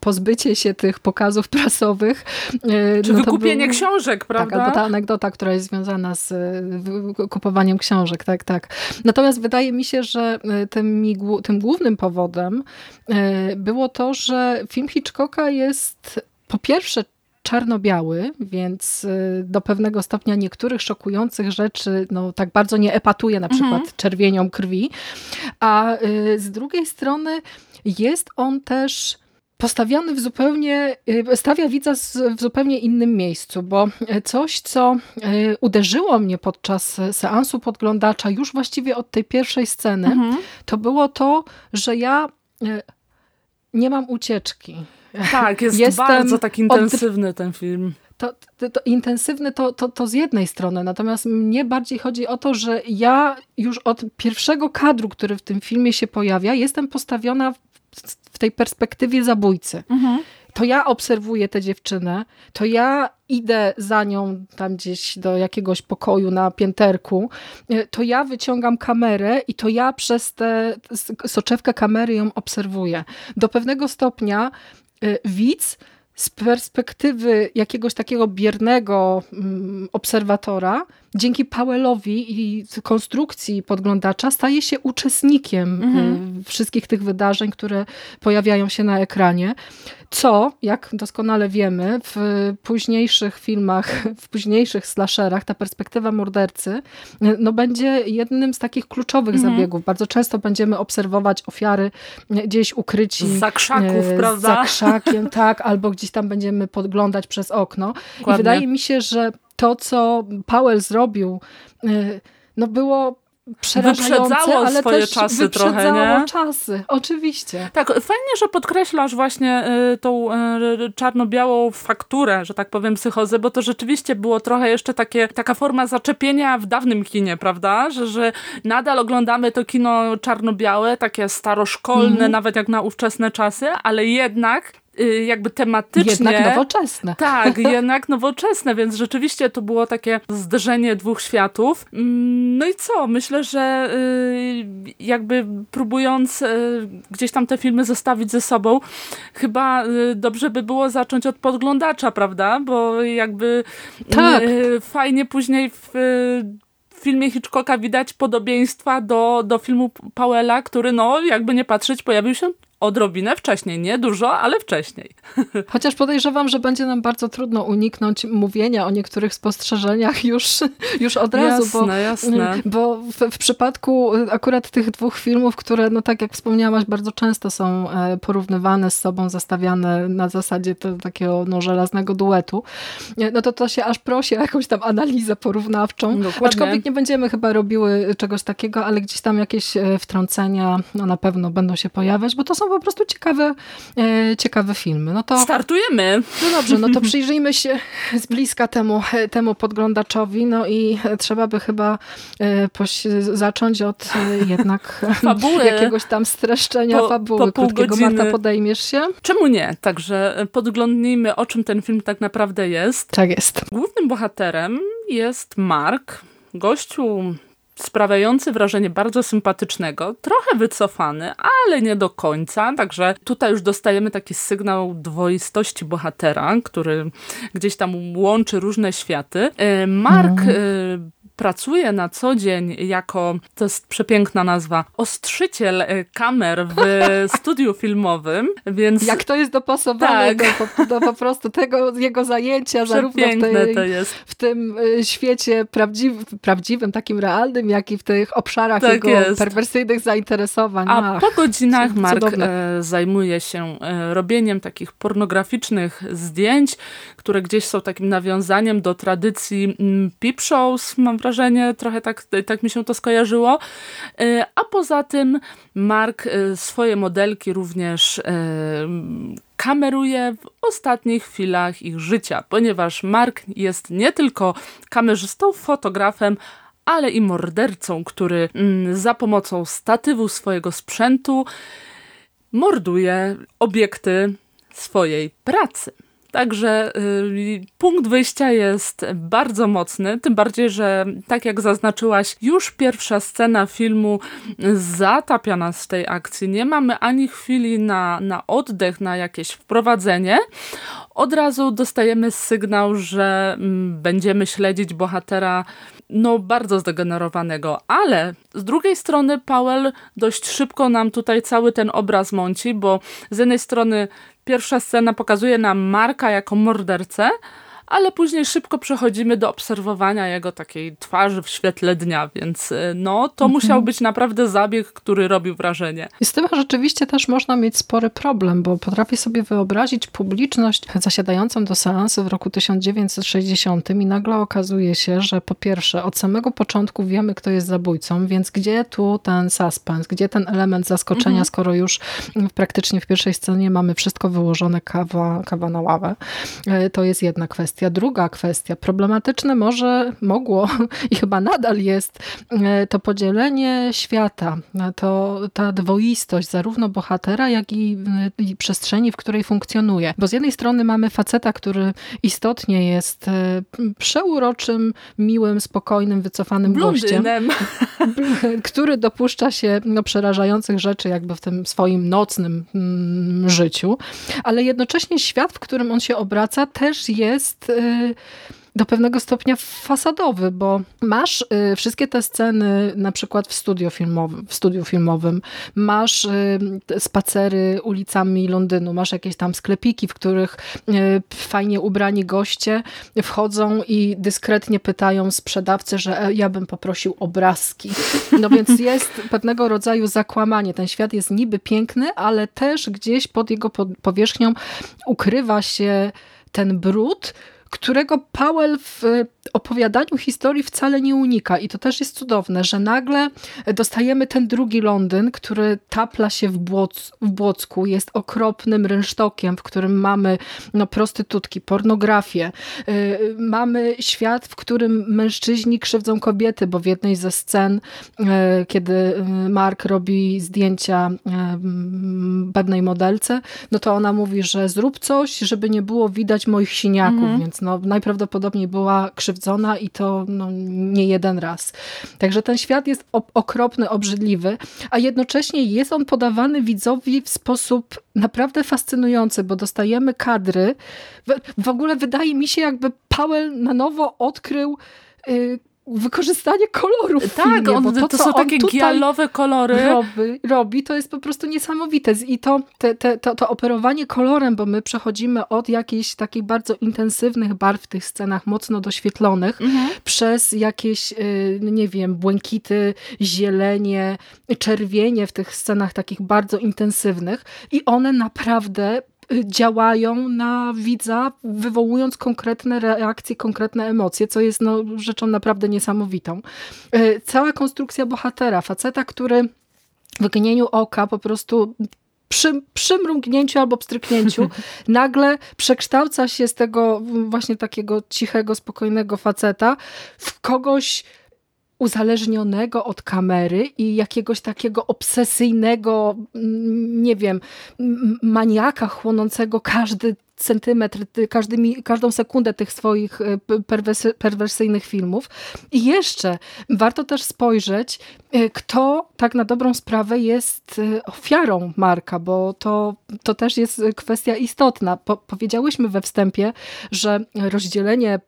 pozbycie się tych pokazów prasowych. e, Czy no wykupienie był- książek, prawda? Tak, albo ta anegdota, która jest związana z e, kupowaniem książek, tak, tak. Natomiast wydaje mi się, że e, tym, tym głównym powodem e, było to, że film Hitchcocka jest po pierwsze czarno-biały, więc y, do pewnego stopnia niektórych szokujących rzeczy no, tak bardzo nie epatuje na przykład czerwienią krwi, a z drugiej strony jest on też postawiony w zupełnie, y, stawia widza w zupełnie innym miejscu, bo y, coś, co y, uderzyło mnie podczas seansu podglądacza już właściwie od tej pierwszej sceny, Mhm. to było to, że ja nie mam ucieczki. Tak, jest Jestem bardzo tak od- intensywny ten film. To, to, to intensywny to, to, to z jednej strony, natomiast mnie bardziej chodzi o to, że ja już od pierwszego kadru, który w tym filmie się pojawia, jestem postawiona w, w tej perspektywie zabójcy. To ja obserwuję tę dziewczynę, to ja idę za nią tam gdzieś do jakiegoś pokoju na pięterku, e, to ja wyciągam kamerę i to ja przez tę soczewkę kamery ją obserwuję. Do pewnego stopnia y, widz z perspektywy jakiegoś takiego biernego mm, obserwatora, dzięki Powellowi i konstrukcji podglądacza staje się uczestnikiem y, wszystkich tych wydarzeń, które pojawiają się na ekranie. Co, jak doskonale wiemy, w późniejszych filmach, [laughs] w późniejszych slasherach, ta perspektywa mordercy no, będzie jednym z takich kluczowych zabiegów. Bardzo często będziemy obserwować ofiary gdzieś ukryci Z zakrzaków, e, prawda? Za krzakiem, [laughs] tak, albo gdzieś tam będziemy podglądać przez okno. Dokładnie. I wydaje mi się, że to, co Powell zrobił, e, no było przerażające, ale swoje też czasy wyprzedzało trochę, nie? czasy, oczywiście. Tak, fajnie, że podkreślasz właśnie y, tą y, czarno-białą fakturę, że tak powiem, psychozy, bo to rzeczywiście było trochę jeszcze takie, taka forma zaczepienia w dawnym kinie, prawda? Że, że nadal oglądamy to kino czarno-białe, takie staroszkolne, Mhm. nawet jak na ówczesne czasy, ale jednak y, jakby tematycznie... Jednak nowoczesne. Tak, [laughs] jednak nowoczesne, więc rzeczywiście to było takie zderzenie dwóch światów. Mm, No i co? Myślę, że y, jakby próbując y, gdzieś tam te filmy zestawić ze sobą, chyba y, dobrze by było zacząć od podglądacza, prawda? Bo jakby Tak. y, fajnie później w w filmie Hitchcocka widać podobieństwa do, do filmu Powella, który no jakby nie patrzeć pojawił się odrobinę wcześniej. Nie dużo, ale wcześniej. [laughs] Chociaż podejrzewam, że będzie nam bardzo trudno uniknąć mówienia o niektórych spostrzeżeniach już, już od razu. Jasne, bo, jasne. Bo w, w, przypadku akurat tych dwóch filmów, które, no tak jak wspomniałaś, bardzo często są e, porównywane z sobą, zastawiane na zasadzie to, takiego no, żelaznego duetu, e, no to to się aż prosi o jakąś tam analizę porównawczą. Dokładnie. Aczkolwiek nie będziemy chyba robiły czegoś takiego, ale gdzieś tam jakieś e, wtrącenia no na pewno będą się pojawiać, bo to są po prostu ciekawe, ciekawe filmy. No to, Startujemy! No dobrze, no to przyjrzyjmy się z bliska temu, temu podglądaczowi, no i trzeba by chyba zacząć od jednak [laughs] fabuły. jakiegoś tam streszczenia po, fabuły po krótkiego. Godziny. Marta, podejmiesz się? Czemu nie? Także podglądnijmy, o czym ten film tak naprawdę jest. Tak jest. Głównym bohaterem jest Mark, gościu sprawiający wrażenie bardzo sympatycznego, trochę wycofany, ale nie do końca, także tutaj już dostajemy taki sygnał dwoistości bohatera, który gdzieś tam łączy różne światy. E, Mark mm pracuje na co dzień jako, to jest przepiękna nazwa, ostrzyciel e, kamer w [laughs] studiu filmowym, więc... Jak to jest dopasowane tak. do, do, po prostu tego jego zajęcia, zarówno w, tej, w tym e, świecie prawdziwym, takim realnym, jak i w tych obszarach tak jego jest. perwersyjnych zainteresowań. A Ach, po godzinach Mark e, zajmuje się robieniem takich pornograficznych zdjęć, które gdzieś są takim nawiązaniem do tradycji mm, peep shows, mam wrażenie, trochę tak, tak mi się to skojarzyło. E, a poza tym Mark e, swoje modelki również e, kameruje w ostatnich chwilach ich życia, ponieważ Mark jest nie tylko kamerzystą, fotografem, ale i mordercą, który mm, za pomocą statywu swojego sprzętu morduje obiekty swojej pracy. Także y, punkt wyjścia jest bardzo mocny, tym bardziej, że tak jak zaznaczyłaś, już pierwsza scena filmu zatapia nas w tej akcji. Nie mamy ani chwili na, na oddech, na jakieś wprowadzenie. Od razu dostajemy sygnał, że mm, będziemy śledzić bohatera no bardzo zdegenerowanego, ale z drugiej strony Powell dość szybko nam tutaj cały ten obraz mąci, bo z jednej strony Pierwsza scena pokazuje nam Marka jako mordercę, ale później szybko przechodzimy do obserwowania jego takiej twarzy w świetle dnia, więc y, no, to mhm. musiał być naprawdę zabieg, który robił wrażenie. I z tym rzeczywiście też można mieć spory problem, bo potrafię sobie wyobrazić publiczność zasiadającą do seansu w roku 1960 i nagle okazuje się, że po pierwsze od samego początku wiemy, kto jest zabójcą, więc gdzie tu ten suspens, gdzie ten element zaskoczenia, mhm. skoro już praktycznie w pierwszej scenie mamy wszystko wyłożone kawa, kawa na ławę. Y, to jest jedna kwestia kwestia. Druga kwestia, problematyczne może mogło [laughs] i chyba nadal jest e, to podzielenie świata, to ta dwoistość zarówno bohatera, jak i, i przestrzeni, w której funkcjonuje. Bo z jednej strony mamy faceta, który istotnie jest e, przeuroczym, miłym, spokojnym, wycofanym Blondynem. gościem, [laughs] [laughs] który dopuszcza się no, przerażających rzeczy jakby w tym swoim nocnym mm, życiu, ale jednocześnie świat, w którym on się obraca też jest do pewnego stopnia fasadowy, bo masz y, wszystkie te sceny na przykład w studiu filmowym, w studiu filmowym masz y, spacery ulicami Londynu, masz jakieś tam sklepiki, w których fajnie ubrani goście wchodzą i dyskretnie pytają sprzedawcę, że e, ja bym poprosił obrazki. No więc [laughs] jest pewnego rodzaju zakłamanie. Ten świat jest niby piękny, ale też gdzieś pod jego powierzchnią ukrywa się ten brud, którego Powell w opowiadaniu historii wcale nie unika. I to też jest cudowne, że nagle dostajemy ten drugi Londyn, który tapla się w, Błoc w Błocku, jest okropnym rynsztokiem, w którym mamy no, prostytutki, pornografię. Yy, mamy świat, w którym mężczyźni krzywdzą kobiety, bo w jednej ze scen, yy, kiedy Mark robi zdjęcia yy, pewnej modelce, no to ona mówi, że zrób coś, żeby nie było widać moich siniaków, mhm. więc no, najprawdopodobniej była krzywdzona i to no, nie jeden raz. Także ten świat jest okropny, obrzydliwy, a jednocześnie jest on podawany widzowi w sposób naprawdę fascynujący, bo dostajemy kadry. W, w ogóle wydaje mi się, jakby Powell na nowo odkrył y, wykorzystanie kolorów Tak, filmie, on, bo to, to, są takie gialowe kolory. robi, robi, to jest po prostu niesamowite. I to, te, te, to, to operowanie kolorem, bo my przechodzimy od jakichś takich bardzo intensywnych barw w tych scenach, mocno doświetlonych, Mhm. przez jakieś, y, nie wiem, błękity, zielenie, czerwienie w tych scenach takich bardzo intensywnych i one naprawdę działają na widza, wywołując konkretne reakcje, konkretne emocje, co jest no, rzeczą naprawdę niesamowitą. Y, Cała konstrukcja bohatera, faceta, który w gnieniu oka po prostu przy, przy mrugnięciu albo pstryknięciu [laughs] nagle przekształca się z tego właśnie takiego cichego, spokojnego faceta w kogoś uzależnionego od kamery i jakiegoś takiego obsesyjnego, mm, nie wiem, maniaka chłonącego każdy centymetr, ty- każdymi, każdą sekundę tych swoich perwersy, perwersyjnych filmów. I jeszcze warto też spojrzeć, y, kto tak na dobrą sprawę jest y, ofiarą Marka, bo to, to też jest kwestia istotna. Po, powiedziałyśmy we wstępie, że rozdzielenie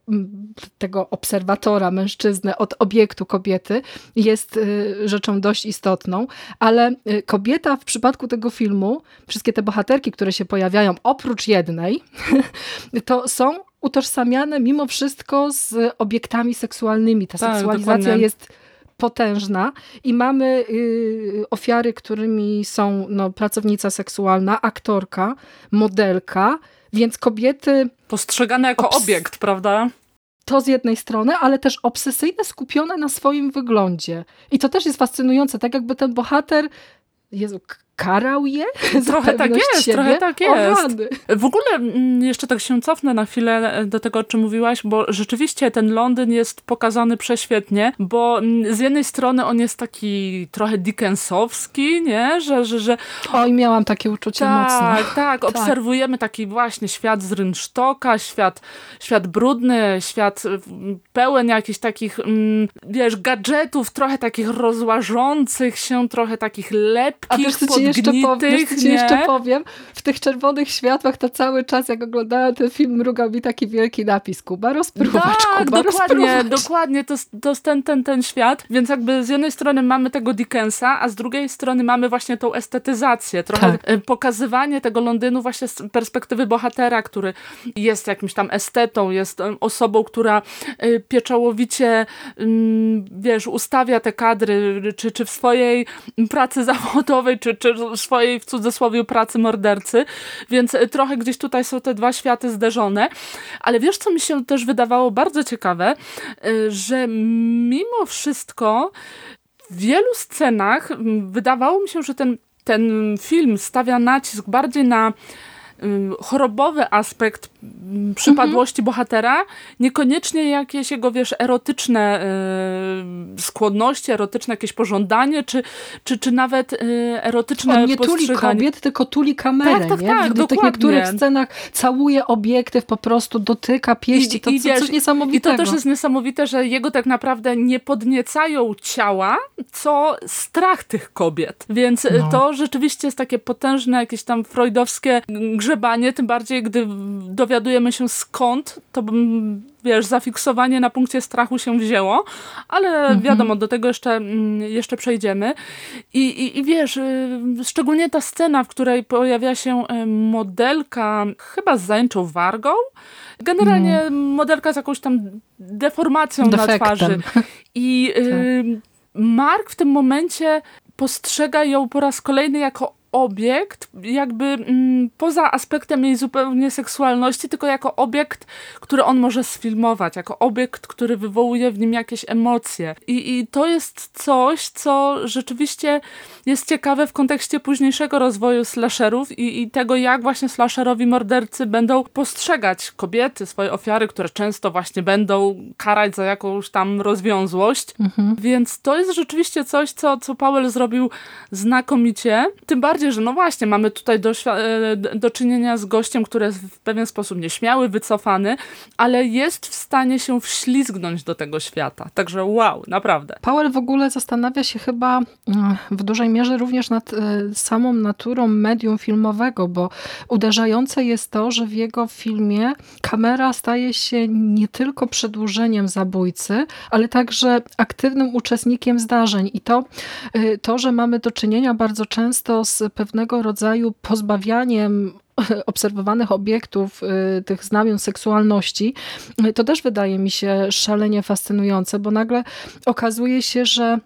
tego obserwatora, mężczyzny od obiektu kobiety jest rzeczą dość istotną, ale kobieta w przypadku tego filmu, wszystkie te bohaterki, które się pojawiają, oprócz jednej, [laughs] to są utożsamiane mimo wszystko z obiektami seksualnymi. Ta Tak, seksualizacja dokładnie. jest potężna i mamy y, ofiary, którymi są no, pracownica seksualna, aktorka, modelka, więc kobiety Postrzegane jako obiekt, prawda? to z jednej strony, ale też obsesyjne, skupione na swoim wyglądzie. I to też jest fascynujące, tak jakby ten bohater, Jezu, karał je? [laughs] Trochę tak jest, siebie? trochę tak jest. W ogóle mm, jeszcze tak się cofnę na chwilę do tego, o czym mówiłaś, bo rzeczywiście ten Londyn jest pokazany prześwietnie, bo mm, z jednej strony on jest taki trochę Dickensowski, nie? Że, że, że Oj, miałam takie uczucie mocno. tak, [laughs] tak, obserwujemy taki właśnie świat z rynsztoka, świat, świat brudny, świat pełen jakichś takich, mm, wiesz, gadżetów, trochę takich rozłażących się, trochę takich lepkich, A wiesz, co ci jeszcze, powiem, wiesz, co ci nie? jeszcze powiem? W tych czerwonych światłach to cały czas, jak oglądałem ten film, mrugał mi taki wielki napis Kuba rozpruwacz, Tak, Kuba dokładnie, rozpruwacz. dokładnie, to, to jest ten, ten, ten świat, więc jakby z jednej strony mamy tego Dickensa, a z drugiej strony mamy właśnie tą estetyzację, trochę Tak. e, pokazywanie tego Londynu właśnie z perspektywy bohatera, który jest jakimś tam estetą, jest em, osobą, która e, pieczołowicie, mm, wiesz, ustawia te kadry, czy, czy w swojej pracy zawodowej, czy, czy swojej w cudzysłowie pracy mordercy, więc e, trochę gdzieś tutaj są te dwa światy zderzone, ale wiesz, co mi się też wydawało bardzo ciekawe, y, że mimo wszystko w wielu scenach wydawało mi się, że ten, ten film stawia nacisk bardziej na chorobowy aspekt przypadłości bohatera, niekoniecznie jakieś jego, wiesz, erotyczne y, skłonności, erotyczne jakieś pożądanie, czy, czy, czy nawet y, erotyczne On nie tuli kobiet, tylko tuli kamerę, Tak, tak, nie? tak, w tych dokładnie. niektórych scenach całuje obiektyw, po prostu dotyka pieści, to, to wiesz, coś I niesamowitego. to też jest niesamowite, że jego tak naprawdę nie podniecają ciała, co strach tych kobiet. Więc No. to rzeczywiście jest takie potężne, jakieś tam freudowskie grzebanie, tym bardziej, gdy dowiadujemy się skąd, to wiesz, zafiksowanie na punkcie strachu się wzięło, ale Mhm. wiadomo, do tego jeszcze, mm, jeszcze przejdziemy. I, i, I wiesz, y, szczególnie ta scena, w której pojawia się y, modelka, chyba z zajęczą wargą, Generalnie modelka z jakąś tam deformacją na Defektem. twarzy. [laughs] I y, Mark w tym momencie postrzega ją po raz kolejny jako obiekt, jakby mm, poza aspektem jej zupełnie seksualności, tylko jako obiekt, który on może sfilmować, jako obiekt, który wywołuje w nim jakieś emocje. I, i to jest coś, co rzeczywiście jest ciekawe w kontekście późniejszego rozwoju slasherów i, i tego, jak właśnie slasherowi mordercy będą postrzegać kobiety, swoje ofiary, które często właśnie będą karać za jakąś tam rozwiązłość. Więc to jest rzeczywiście coś, co, co Powell zrobił znakomicie. Tym bardziej, bardziej, że no właśnie, mamy tutaj do, e, do czynienia z gościem, który jest w pewien sposób nieśmiały, wycofany, ale jest w stanie się wślizgnąć do tego świata. Także wow, naprawdę. Powell w ogóle zastanawia się chyba mm, w dużej mierze również nad e, samą naturą medium filmowego, bo uderzające jest to, że w jego filmie kamera staje się nie tylko przedłużeniem zabójcy, ale także aktywnym uczestnikiem zdarzeń. I to, e, to że mamy do czynienia bardzo często z pewnego rodzaju pozbawianiem [laughs] obserwowanych obiektów, y, tych znamion seksualności, y, to też wydaje mi się szalenie fascynujące, bo nagle okazuje się, że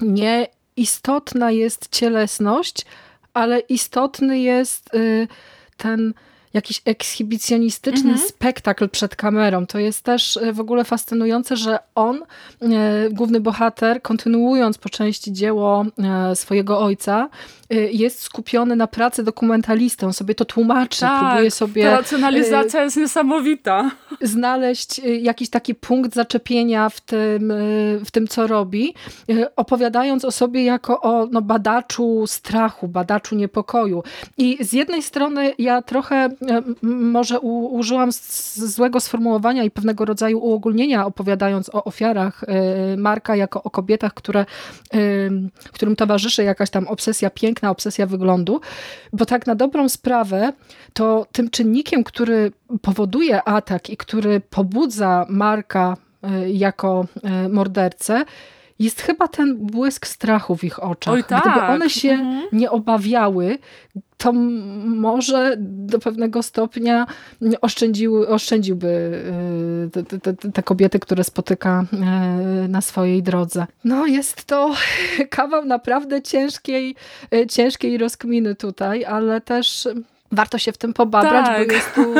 nie istotna jest cielesność, ale istotny jest y, ten jakiś ekshibicjonistyczny mhm. spektakl przed kamerą. To jest też w ogóle fascynujące, że on, główny bohater, kontynuując po części dzieło swojego ojca, jest skupiony na pracy dokumentalisty. On sobie to tłumaczy, tak, próbuje sobie... ta racjonalizacja jest niesamowita. Znaleźć jakiś taki punkt zaczepienia w tym, w tym co robi, opowiadając o sobie jako o no, badaczu strachu, badaczu niepokoju. I z jednej strony ja trochę może u, użyłam złego sformułowania i pewnego rodzaju uogólnienia, opowiadając o ofiarach Marka jako o kobietach, które, którym towarzyszy jakaś tam obsesja piękna, obsesja wyglądu, bo tak na dobrą sprawę to tym czynnikiem, który powoduje atak i który pobudza Marka e, jako e, mordercę, jest chyba ten błysk strachu w ich oczach. Oj, tak. Gdyby one się mhm. nie obawiały, to może do pewnego stopnia oszczędziły, oszczędziłby y, te, te, te, kobiety, które spotyka y, na swojej drodze. No jest to [laughs] kawał naprawdę ciężkiej, y, ciężkiej rozkminy tutaj, ale też warto się w tym pobabrać, tak. bo jest tu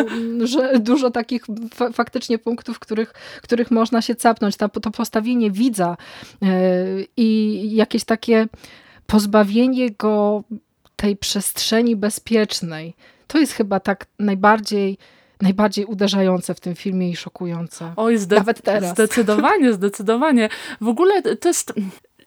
dużo takich faktycznie punktów, których, których można się capnąć. Ta, to postawienie widza i jakieś takie pozbawienie go tej przestrzeni bezpiecznej. To jest chyba tak najbardziej najbardziej uderzające w tym filmie i szokujące. Oj, zde Nawet teraz. Zdecydowanie, zdecydowanie. W ogóle to jest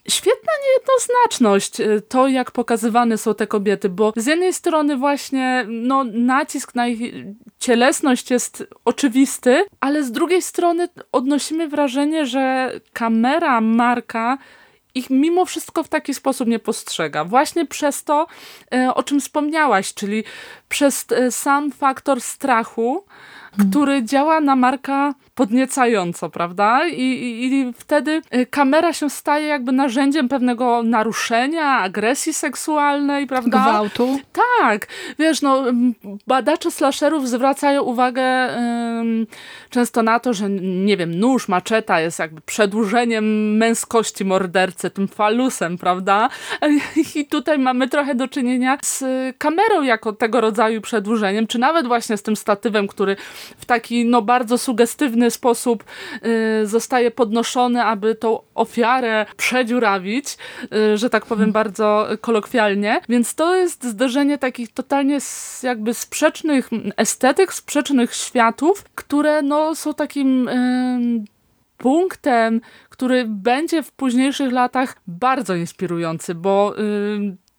świetna niejednoznaczność y, to, jak pokazywane są te kobiety, bo z jednej strony właśnie no, nacisk na ich cielesność jest oczywisty, ale z drugiej strony odnosimy wrażenie, że kamera Marka ich mimo wszystko w taki sposób nie postrzega. Właśnie przez to, e, o czym wspomniałaś, czyli przez e, sam faktor strachu, który działa na Marka podniecająco, prawda? I, i, I, wtedy y, kamera się staje jakby narzędziem pewnego naruszenia, agresji seksualnej, prawda? Gwałtu. Tak. Wiesz, no, badacze slasherów zwracają uwagę ym, często na to, że nie wiem, nóż, maczeta jest jakby przedłużeniem męskości mordercy, tym falusem, prawda? [laughs] I tutaj mamy trochę do czynienia z kamerą jako tego rodzaju przedłużeniem, czy nawet właśnie z tym statywem, który w taki no bardzo sugestywny sposób y, zostaje podnoszony, aby tą ofiarę przedziurawić, y, że tak powiem bardzo kolokwialnie. Więc to jest zderzenie takich totalnie jakby sprzecznych estetyk, sprzecznych światów, które no są takim punktem, który będzie w późniejszych latach bardzo inspirujący, bo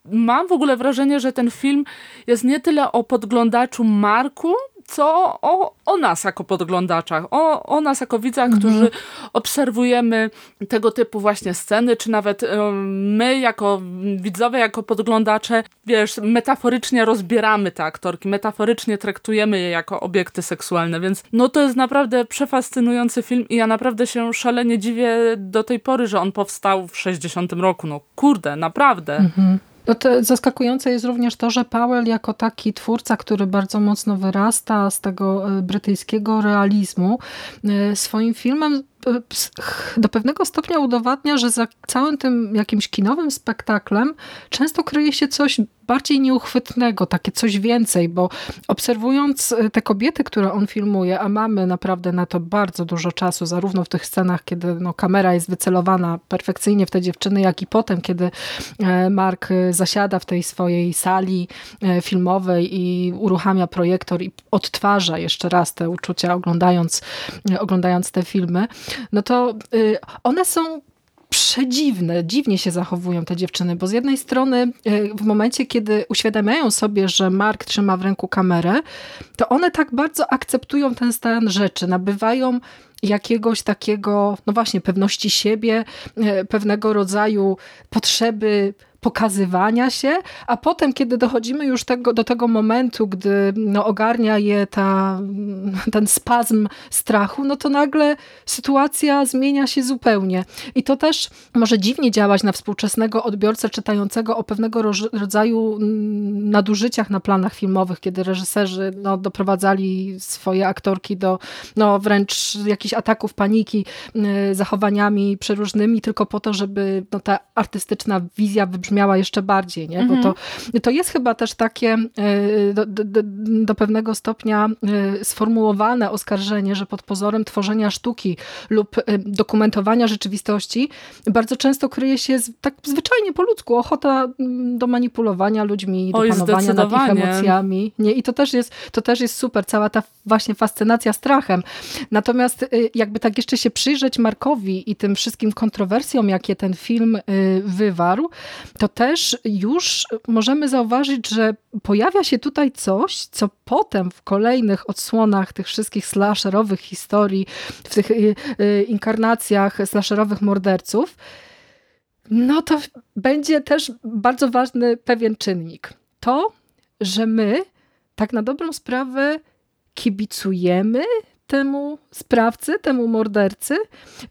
mam w ogóle wrażenie, że ten film jest nie tyle o podglądaczu Marku, co o, o nas jako podglądaczach, o, o nas jako widzach, mhm. którzy obserwujemy tego typu właśnie sceny, czy nawet my jako widzowie, jako podglądacze, wiesz, metaforycznie rozbieramy te aktorki, metaforycznie traktujemy je jako obiekty seksualne, więc no to jest naprawdę przefascynujący film i ja naprawdę się szalenie dziwię do tej pory, że on powstał w 60 roku, no kurde, naprawdę. Mhm. No to zaskakujące jest również to, że Powell jako taki twórca, który bardzo mocno wyrasta z tego e, brytyjskiego realizmu, e, swoim filmem do pewnego stopnia udowadnia, że za całym tym jakimś kinowym spektaklem często kryje się coś bardziej nieuchwytnego, takie coś więcej, bo obserwując e, te kobiety, które on filmuje, a mamy naprawdę na to bardzo dużo czasu, zarówno w tych scenach, kiedy no, kamera jest wycelowana perfekcyjnie w te dziewczyny, jak i potem, kiedy e, Mark e, zasiada w tej swojej sali filmowej i uruchamia projektor i odtwarza jeszcze raz te uczucia oglądając, oglądając te filmy, no to one są przedziwne, dziwnie się zachowują te dziewczyny, bo z jednej strony w momencie, kiedy uświadamiają sobie, że Mark trzyma w ręku kamerę, to one tak bardzo akceptują ten stan rzeczy, nabywają jakiegoś takiego, no właśnie, pewności siebie, pewnego rodzaju potrzeby pokazywania się, a potem, kiedy dochodzimy już tego, do tego momentu, gdy no, ogarnia je ta, ten spazm strachu, no to nagle sytuacja zmienia się zupełnie. I to też może dziwnie działać na współczesnego odbiorcę czytającego o pewnego rodzaju nadużyciach na planach filmowych, kiedy reżyserzy no, doprowadzali swoje aktorki do no, wręcz jakichś ataków paniki, zachowaniami przeróżnymi, tylko po to, żeby no, ta artystyczna wizja wybrzmiała wybrzmiała jeszcze bardziej, nie? bo to, mhm. to jest chyba też takie e, do, do, do pewnego stopnia e, sformułowane oskarżenie, że pod pozorem tworzenia sztuki lub e, dokumentowania rzeczywistości bardzo często kryje się tak zwyczajnie po ludzku ochota mm, do manipulowania ludźmi, do Oj, panowania nad ich emocjami. Nie? I to też, jest, to też jest super, cała ta właśnie fascynacja strachem. Natomiast jakby tak jeszcze się przyjrzeć Markowi i tym wszystkim kontrowersjom, jakie ten film wywarł, to też już możemy zauważyć, że pojawia się tutaj coś, co potem w kolejnych odsłonach tych wszystkich slasherowych historii, w tych y, y, inkarnacjach slasherowych morderców, no to będzie też bardzo ważny pewien czynnik. To, że my tak na dobrą sprawę kibicujemy temu sprawcy, temu mordercy.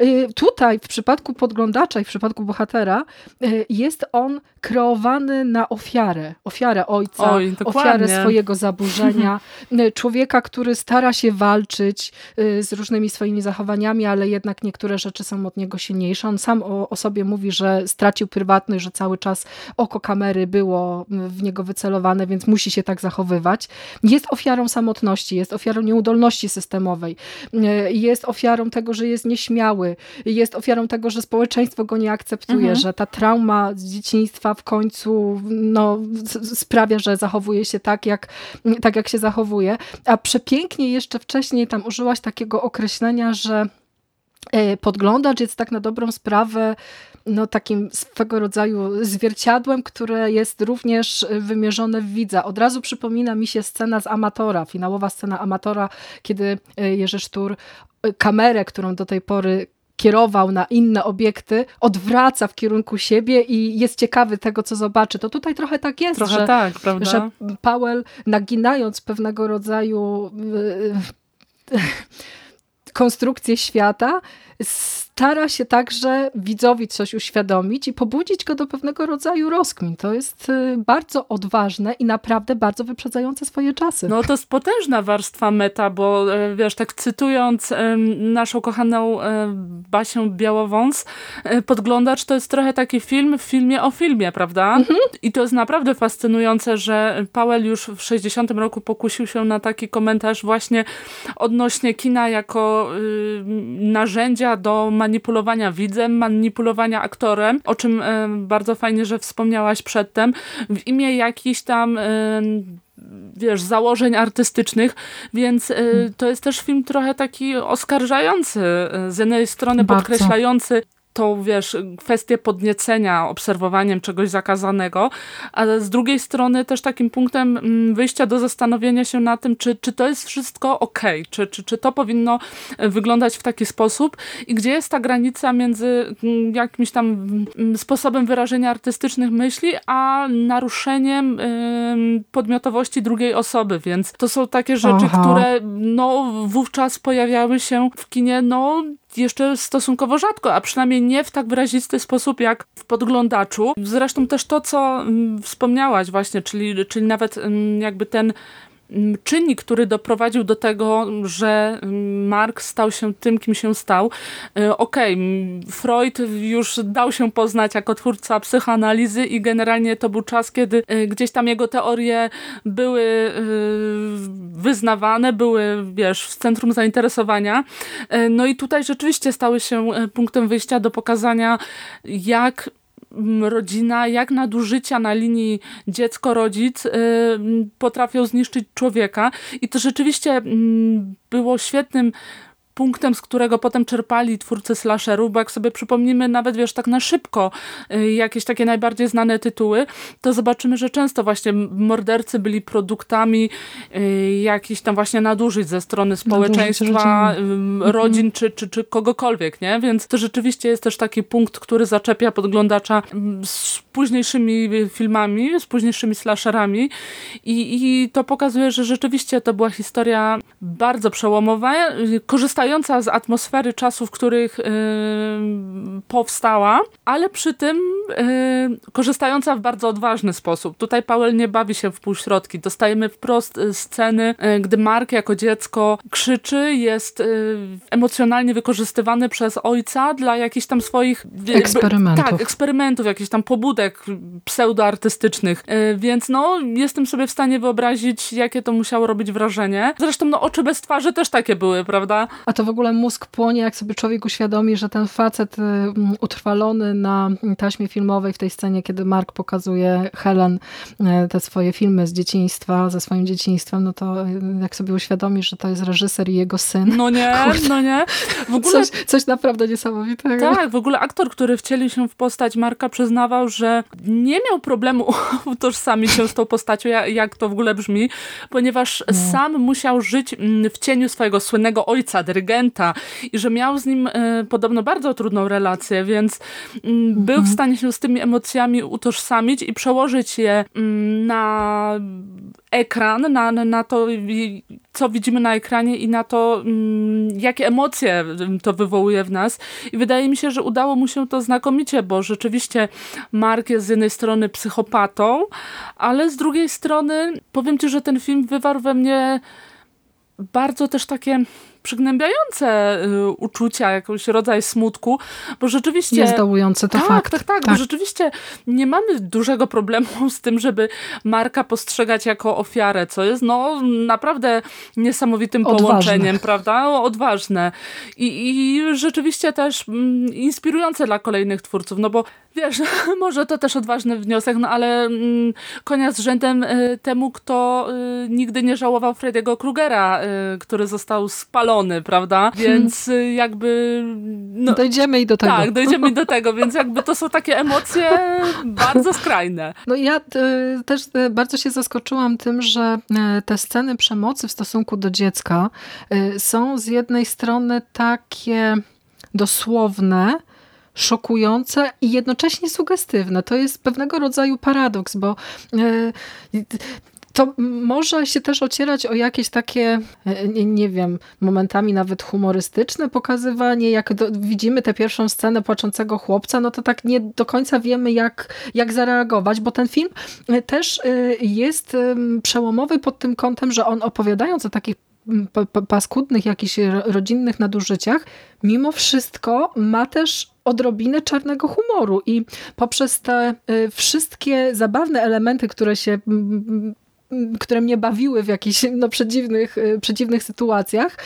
Y, tutaj w przypadku podglądacza i w przypadku bohatera y, jest on kreowany na ofiarę. Ofiarę ojca, Oj, ofiarę swojego zaburzenia. Y, człowieka, który stara się walczyć z różnymi swoimi zachowaniami, ale jednak niektóre rzeczy są od niego silniejsze. On sam o, o sobie mówi, że stracił prywatność, że cały czas oko kamery było w niego wycelowane, więc musi się tak zachowywać. Jest ofiarą samotności, jest ofiarą nieudolności systemowej E, jest ofiarą tego, że jest nieśmiały, jest ofiarą tego, że społeczeństwo go nie akceptuje, mhm. że ta trauma z dzieciństwa w końcu no, sprawia, że zachowuje się tak jak, tak, jak się zachowuje. A przepięknie jeszcze wcześniej tam użyłaś takiego określenia, że e, podglądacz jest tak na dobrą sprawę no, takim swego rodzaju zwierciadłem, które jest również wymierzone w widza. Od razu przypomina mi się scena z Amatora, finałowa scena Amatora, kiedy e, Jerzy Sztur e, kamerę, którą do tej pory kierował na inne obiekty, odwraca w kierunku siebie i jest ciekawy tego, co zobaczy. To tutaj trochę tak jest, trochę że, tak, prawda? że Powell naginając pewnego rodzaju [laughs] konstrukcję świata, stara się także widzowi coś uświadomić i pobudzić go do pewnego rodzaju rozkmin. To jest y, bardzo odważne i naprawdę bardzo wyprzedzające swoje czasy. No to jest potężna warstwa meta, bo e, wiesz, tak cytując naszą kochaną e, Basię Białowąs, e, Podglądacz to jest trochę taki film w filmie o filmie, prawda? Mhm. I to jest naprawdę fascynujące, że Powell już w 60 roku pokusił się na taki komentarz właśnie odnośnie kina jako y, narzędzia do manipulowania manipulowania widzem, manipulowania aktorem, o czym e, bardzo fajnie, że wspomniałaś przedtem, w imię jakichś tam e, wiesz, założeń artystycznych, więc e, to jest też film trochę taki oskarżający, z jednej strony Bardzo. podkreślający tą, wiesz, kwestię podniecenia obserwowaniem czegoś zakazanego, ale z drugiej strony też takim punktem mm, wyjścia do zastanowienia się na tym, czy, czy to jest wszystko ok, czy, czy, czy to powinno e, wyglądać w taki sposób i gdzie jest ta granica między mm, jakimś tam mm, sposobem wyrażenia artystycznych myśli, a naruszeniem podmiotowości drugiej osoby, więc to są takie rzeczy, Aha. które no wówczas pojawiały się w kinie, no jeszcze stosunkowo rzadko, a przynajmniej nie w tak wyrazisty sposób jak w podglądaczu. Zresztą też to, co mm, wspomniałaś właśnie, czyli, czyli nawet mm, jakby ten czynnik, który doprowadził do tego, że Mark stał się tym, kim się stał. E, okej, okay, Freud już dał się poznać jako twórca psychoanalizy i generalnie to był czas, kiedy e, gdzieś tam jego teorie były e, wyznawane, były, wiesz, w centrum zainteresowania. No i tutaj rzeczywiście stały się punktem wyjścia do pokazania, jak rodzina, jak nadużycia na linii dziecko-rodzic y, potrafią zniszczyć człowieka. I to rzeczywiście było świetnym punktem, z którego potem czerpali twórcy slasherów, bo jak sobie przypomnimy nawet, wiesz, tak na szybko y, jakieś takie najbardziej znane tytuły, to zobaczymy, że często właśnie mordercy byli produktami y, jakichś tam właśnie nadużyć ze strony społeczeństwa, rodzin, rodzin czy, czy, czy kogokolwiek, nie? Więc to rzeczywiście jest też taki punkt, który zaczepia podglądacza z późniejszymi filmami, z późniejszymi slasherami i, i to pokazuje, że rzeczywiście to była historia bardzo przełomowa, korzystająca z atmosfery czasów, w których yy, powstała, ale przy tym yy, korzystająca w bardzo odważny sposób. Tutaj Powell nie bawi się w półśrodki. Dostajemy wprost y, sceny, yy, gdy Mark jako dziecko krzyczy, jest y, emocjonalnie wykorzystywany przez ojca dla jakichś tam swoich eksperymentów. Tak, eksperymentów, jakichś tam pobudek pseudoartystycznych. Y, więc no, jestem sobie w stanie wyobrazić, jakie to musiało robić wrażenie. Zresztą no, oczy bez twarzy też takie były, prawda? A to w ogóle mózg płonie, jak sobie człowiek uświadomi, że ten facet y, utrwalony na taśmie filmowej w tej scenie, kiedy Mark pokazuje Helen y, te swoje filmy z dzieciństwa, ze swoim dzieciństwem, no to y, jak sobie uświadomi, że to jest reżyser i jego syn. No nie, [laughs] Kurde. no nie. W ogóle... Coś, coś naprawdę niesamowitego. Tak, w ogóle aktor, który wcielił się w postać Marka przyznawał, że nie miał problemu [laughs] utożsamić się z tą postacią, jak to w ogóle brzmi, ponieważ no. sam musiał żyć mm, w cieniu swojego słynnego ojca, dyrygenta i że miał z nim y, podobno bardzo trudną relację, więc mhm. był w stanie się z tymi emocjami utożsamić i przełożyć je y, na ekran, na, na to, co widzimy na ekranie i na to, mm, jakie emocje to wywołuje w nas. I wydaje mi się, że udało mu się to znakomicie, bo rzeczywiście Mark jest z jednej strony psychopatą, ale z drugiej strony powiem ci, że ten film wywarł we mnie bardzo też takie przygnębiające y, uczucia, jakiś rodzaj smutku, bo rzeczywiście... Jest dołujące, to tak, fakt. Tak, tak, tak, bo rzeczywiście nie mamy dużego problemu [laughs] z tym, żeby Marka postrzegać jako ofiarę, co jest no naprawdę niesamowitym Odważne. połączeniem, prawda? Odważne. I, I rzeczywiście też mm, inspirujące dla kolejnych twórców, no bo wiesz, [laughs] może to też odważny wniosek, no ale mm, konia z rzędem y, temu, kto y, nigdy nie żałował Freddy'ego Krugera, który został spalony prawda? Więc hmm. jakby... No, dojdziemy i do tego. Tak, dojdziemy i do tego, więc jakby to są takie emocje bardzo skrajne. No ja y, też y, bardzo się zaskoczyłam tym, że y, te sceny przemocy w stosunku do dziecka są z jednej strony takie dosłowne, szokujące i jednocześnie sugestywne. To jest pewnego rodzaju paradoks, bo to może się też ocierać o jakieś takie, e, nie, nie wiem, momentami nawet humorystyczne pokazywanie. Jak do, widzimy tę pierwszą scenę płaczącego chłopca, no to tak nie do końca wiemy, jak, jak zareagować, bo ten film e, też e, jest przełomowy pod tym kątem, że on opowiadając o takich paskudnych, jakichś rodzinnych nadużyciach, mimo wszystko ma też odrobinę czarnego humoru i poprzez te wszystkie zabawne elementy, które się które mnie bawiły w jakichś no, przedziwnych, y, przedziwnych sytuacjach,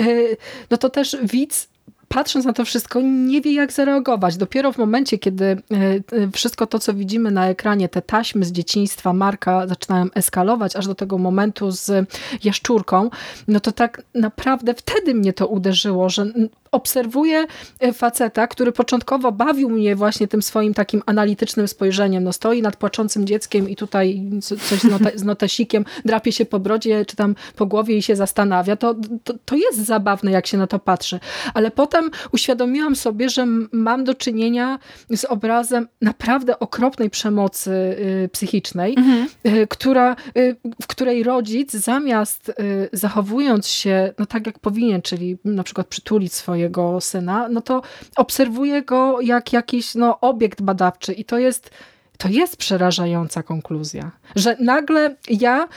y, no to też widz patrząc na to wszystko, nie wie jak zareagować. Dopiero w momencie, kiedy y, wszystko to, co widzimy na ekranie, te taśmy z dzieciństwa Marka zaczynają eskalować, aż do tego momentu z jaszczurką, no to tak naprawdę wtedy mnie to uderzyło, że obserwuję e, faceta, który początkowo bawił mnie właśnie tym swoim takim analitycznym spojrzeniem. No stoi nad płaczącym dzieckiem i tutaj coś z, note, z notesikiem, drapie się po brodzie, czy tam po głowie i się zastanawia. To, to, to jest zabawne, jak się na to patrzy. Ale potem uświadomiłam sobie, że mam do czynienia z obrazem naprawdę okropnej przemocy y, psychicznej, mhm. y, która, y, w której rodzic zamiast zachowując się no tak jak powinien, czyli na przykład przytulić swoje swojego syna, no to obserwuje go jak jakiś no, obiekt badawczy i to jest to jest przerażająca konkluzja, że nagle ja,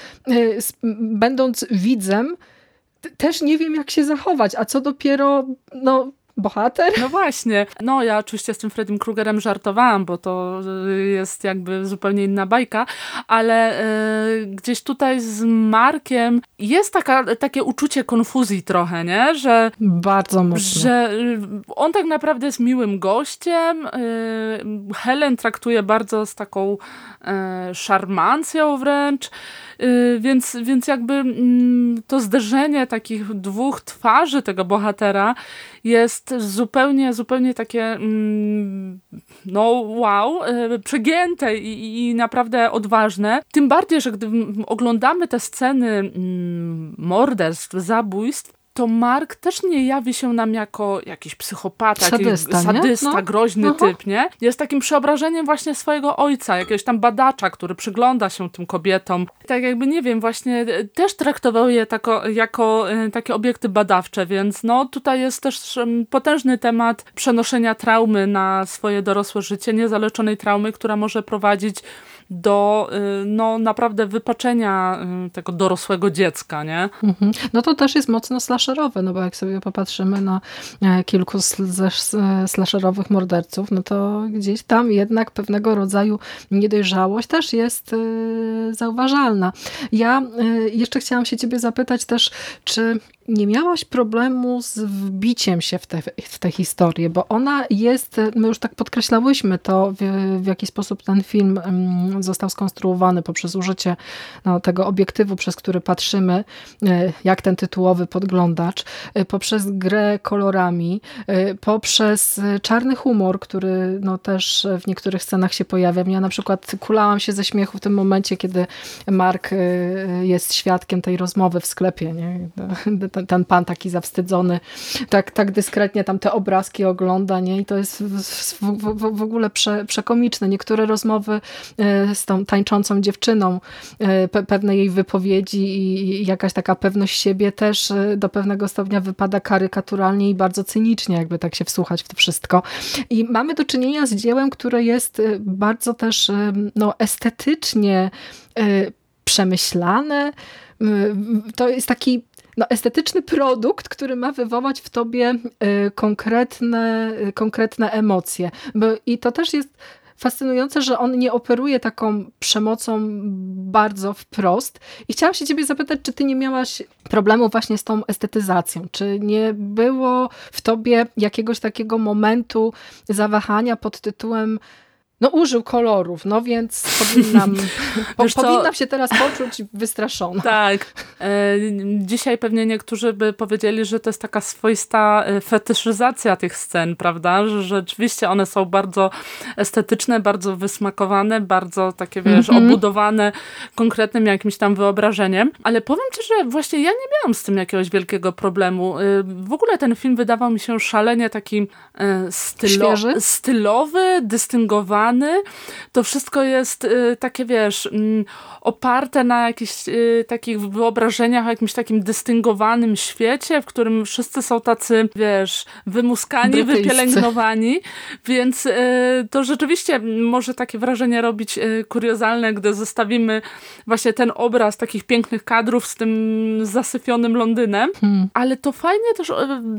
będąc widzem, też nie wiem, jak się zachować, a co dopiero no, bohater. No właśnie. No ja oczywiście z tym Freddym Krugerem żartowałam, bo to y, jest jakby zupełnie inna bajka, ale y, gdzieś tutaj z Markiem jest taka, takie uczucie konfuzji trochę, nie? Że, Bardzo mocno. Że y, on tak naprawdę jest miłym gościem. Y, Helen traktuje bardzo z taką y, szarmancją wręcz więc, więc jakby mm, to zderzenie takich dwóch twarzy tego bohatera jest zupełnie, zupełnie takie mm, no wow, y, przegięte i, i naprawdę odważne. Tym bardziej, że gdy oglądamy te sceny mm, morderstw, zabójstw, to Mark też nie jawi się nam jako jakiś psychopata, sadysta, sadysta no. groźny Aha. typ, nie? Jest takim przeobrażeniem właśnie swojego ojca, jakiegoś tam badacza, który przygląda się tym kobietom. Tak jakby, nie wiem, właśnie e, też traktował je tako, jako e, takie obiekty badawcze, więc no tutaj jest też potężny temat przenoszenia traumy na swoje dorosłe życie, niezaleczonej traumy, która może prowadzić do y, no, naprawdę wypaczenia y, tego dorosłego dziecka, nie? Mhm. No to też jest mocno slasherowe, no bo jak sobie popatrzymy na e, kilku ze slasherowych morderców, no to gdzieś tam jednak pewnego rodzaju niedojrzałość też jest y, zauważalna. Ja jeszcze chciałam się ciebie zapytać też, czy nie miałaś problemu z wbiciem się w tę w te historię, bo ona jest, my już tak podkreślałyśmy to, w, w jaki sposób ten film został skonstruowany poprzez użycie no, tego obiektywu, przez który patrzymy, e, jak ten tytułowy podglądacz, e, poprzez grę kolorami, e, poprzez czarny humor, który no, też w niektórych scenach się pojawia. Ja na przykład kulałam się ze śmiechu w tym momencie, kiedy Mark jest świadkiem tej rozmowy w sklepie. Nie? Ten, ten pan taki zawstydzony, tak, tak dyskretnie tam te obrazki ogląda, nie? I to jest w, w, w ogóle prze, przekomiczne. Niektóre rozmowy e, z tą tańczącą dziewczyną, e, pe, pewne jej wypowiedzi i jakaś taka pewność siebie też e, do pewnego stopnia wypada karykaturalnie i bardzo cynicznie, jakby tak się wsłuchać w to wszystko. I mamy do czynienia z dziełem, które jest bardzo też no, estetycznie przemyślane. To jest taki no, estetyczny produkt, który ma wywołać w tobie y, konkretne, y, konkretne emocje. I to też jest fascynujące, że on nie operuje taką przemocą bardzo wprost. I chciałam się ciebie zapytać, czy ty nie miałaś problemu właśnie z tą estetyzacją? Czy nie było w tobie jakiegoś takiego momentu zawahania pod tytułem no użył kolorów, no więc powinnam, [laughs] po, powinnam się teraz poczuć wystraszona. Tak. E, dzisiaj pewnie niektórzy by powiedzieli, że to jest taka swoista e, fetyszyzacja tych scen, prawda? Że rzeczywiście one są bardzo estetyczne, bardzo wysmakowane, bardzo takie, wiesz, mm -hmm. obudowane konkretnym jakimś tam wyobrażeniem. Ale powiem ci, że właśnie ja nie miałam z tym jakiegoś wielkiego problemu. E, w ogóle ten film wydawał mi się szalenie taki e, stylo stylowy, dystyngowany, to wszystko jest y, takie, wiesz, y, oparte na jakichś y, takich wyobrażeniach o jakimś takim dystyngowanym świecie, w którym wszyscy są tacy, wiesz, wymuskani, Brytyjscy. wypielęgnowani, więc y, to rzeczywiście może takie wrażenie robić kuriozalne, gdy zestawimy właśnie ten obraz takich pięknych kadrów z tym zasyfionym Londynem, hmm. ale to fajnie też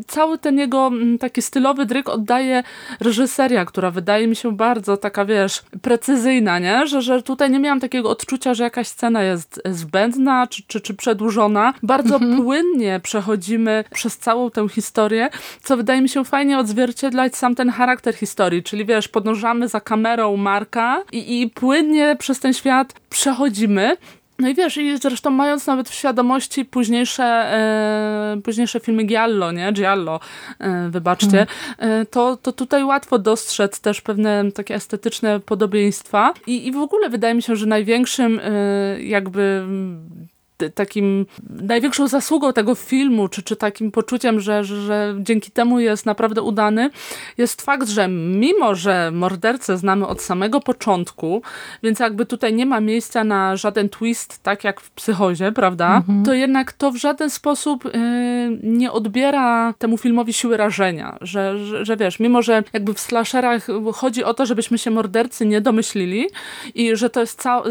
cały ten jego taki stylowy dryk oddaje reżyseria, która wydaje mi się bardzo taka, wiesz, precyzyjna, nie? Że, że tutaj nie miałam takiego odczucia, że jakaś scena jest zbędna czy, czy, czy przedłużona. Bardzo mhm. płynnie przechodzimy przez całą tę historię, co wydaje mi się fajnie odzwierciedlać sam ten charakter historii, czyli wiesz, podążamy za kamerą Marka i, i płynnie przez ten świat przechodzimy. No i wiesz, i zresztą mając nawet w świadomości późniejsze, e, późniejsze filmy Giallo, nie? Giallo, e, wybaczcie, hmm. e, to, to tutaj łatwo dostrzec też pewne takie estetyczne podobieństwa. I, i w ogóle wydaje mi się, że największym e, jakby takim największą zasługą tego filmu, czy, czy takim poczuciem, że, że, że dzięki temu jest naprawdę udany, jest fakt, że mimo, że mordercę znamy od samego początku, więc jakby tutaj nie ma miejsca na żaden twist, tak jak w psychozie, prawda, mhm. to jednak to w żaden sposób yy, nie odbiera temu filmowi siły rażenia, że, że, że wiesz, mimo, że jakby w slasherach chodzi o to, żebyśmy się mordercy nie domyślili i że to jest ca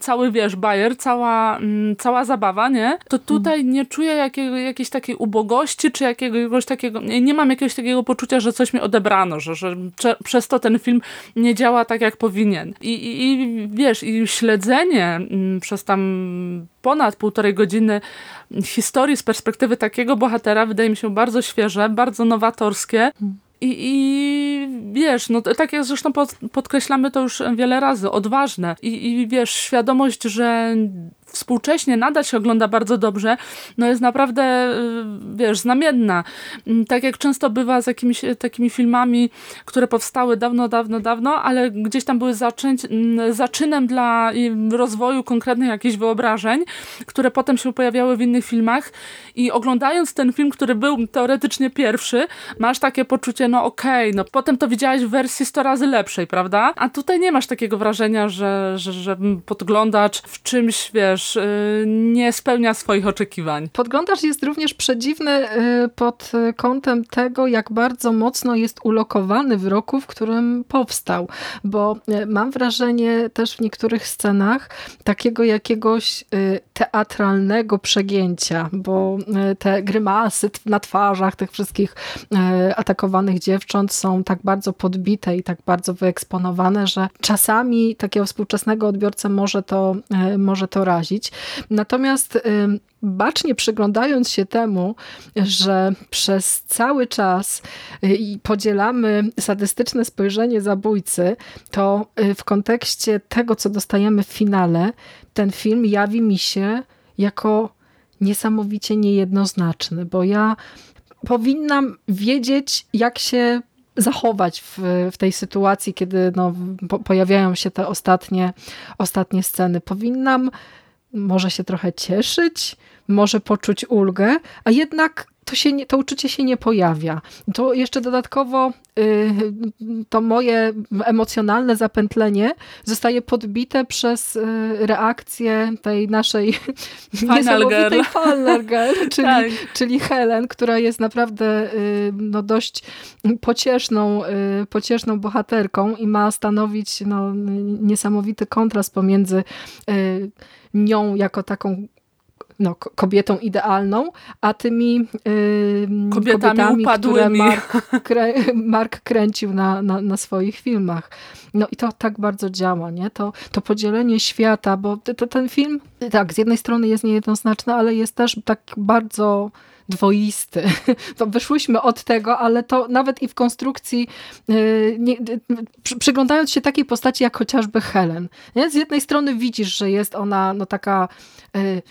cały, wiesz, bajer, cała, mm, cała zabawa, nie? To tutaj mhm. nie czuję jakiego, jakiejś takiej ubogości, czy jakiegoś takiego, nie, nie mam jakiegoś takiego poczucia, że coś mi odebrano, że, że przez to ten film nie działa tak, jak powinien. I, i, i wiesz, i śledzenie mm, przez tam ponad półtorej godziny historii z perspektywy takiego bohatera wydaje mi się bardzo świeże, bardzo nowatorskie. Mhm. I, I wiesz, no tak jak zresztą pod, podkreślamy to już wiele razy, odważne. I, I wiesz, świadomość, że współcześnie nadal się ogląda bardzo dobrze, no jest naprawdę, wiesz, znamienna. Mm, tak jak często bywa z jakimiś takimi filmami, które powstały dawno, dawno, dawno, ale gdzieś tam były zaczęć, zaczynem dla rozwoju konkretnych jakichś wyobrażeń, które potem się pojawiały w innych filmach i oglądając ten film, który był teoretycznie pierwszy, masz takie poczucie, no okej, okay, no potem to widziałeś w wersji 100 razy lepszej, prawda? A tutaj nie masz takiego wrażenia, że, że, że w czymś, wiesz, y, nie spełnia swoich oczekiwań. Podglądacz jest również przedziwny y, pod kątem tego, jak bardzo mocno jest ulokowany w roku, w którym powstał, bo y, mam wrażenie też w niektórych scenach takiego jakiegoś teatralnego przegięcia, bo te grymasy na twarzach tych wszystkich atakowanych dziewcząt są tak bardzo podbite i tak bardzo wyeksponowane, że czasami takiego współczesnego odbiorcę może to, e, może to razić. Natomiast bacznie przyglądając się temu, że przez cały czas e, podzielamy sadystyczne spojrzenie zabójcy, to e, w kontekście tego, co dostajemy w finale, ten film jawi mi się jako niesamowicie niejednoznaczny, bo ja powinnam wiedzieć, jak się zachować w, w tej sytuacji, kiedy no, po, pojawiają się te ostatnie, ostatnie sceny. Powinnam może się trochę cieszyć, może poczuć ulgę, a jednak to, się nie, to uczucie się nie pojawia. To jeszcze dodatkowo y, to moje emocjonalne zapętlenie zostaje podbite przez y, reakcję tej naszej Final girl. Final girl, [laughs] czyli, tak. czyli Helen, która jest naprawdę y, no, dość pocieszną, pocieszną bohaterką i ma stanowić no, niesamowity kontrast pomiędzy nią jako taką no, kobietą idealną, a tymi yy, kobietami, kobietami które Mark, krę, Mark kręcił na, na, na, swoich filmach. No i to tak bardzo działa, nie? To, to podzielenie świata, bo to, ten film, tak, z jednej strony jest niejednoznaczny, ale jest też tak bardzo dwoisty. [laughs] To wyszłyśmy od tego, ale to nawet i w konstrukcji, yy, nie, przyglądając się takiej postaci jak chociażby Helen. Nie? Z jednej strony widzisz, że jest ona no, taka yy,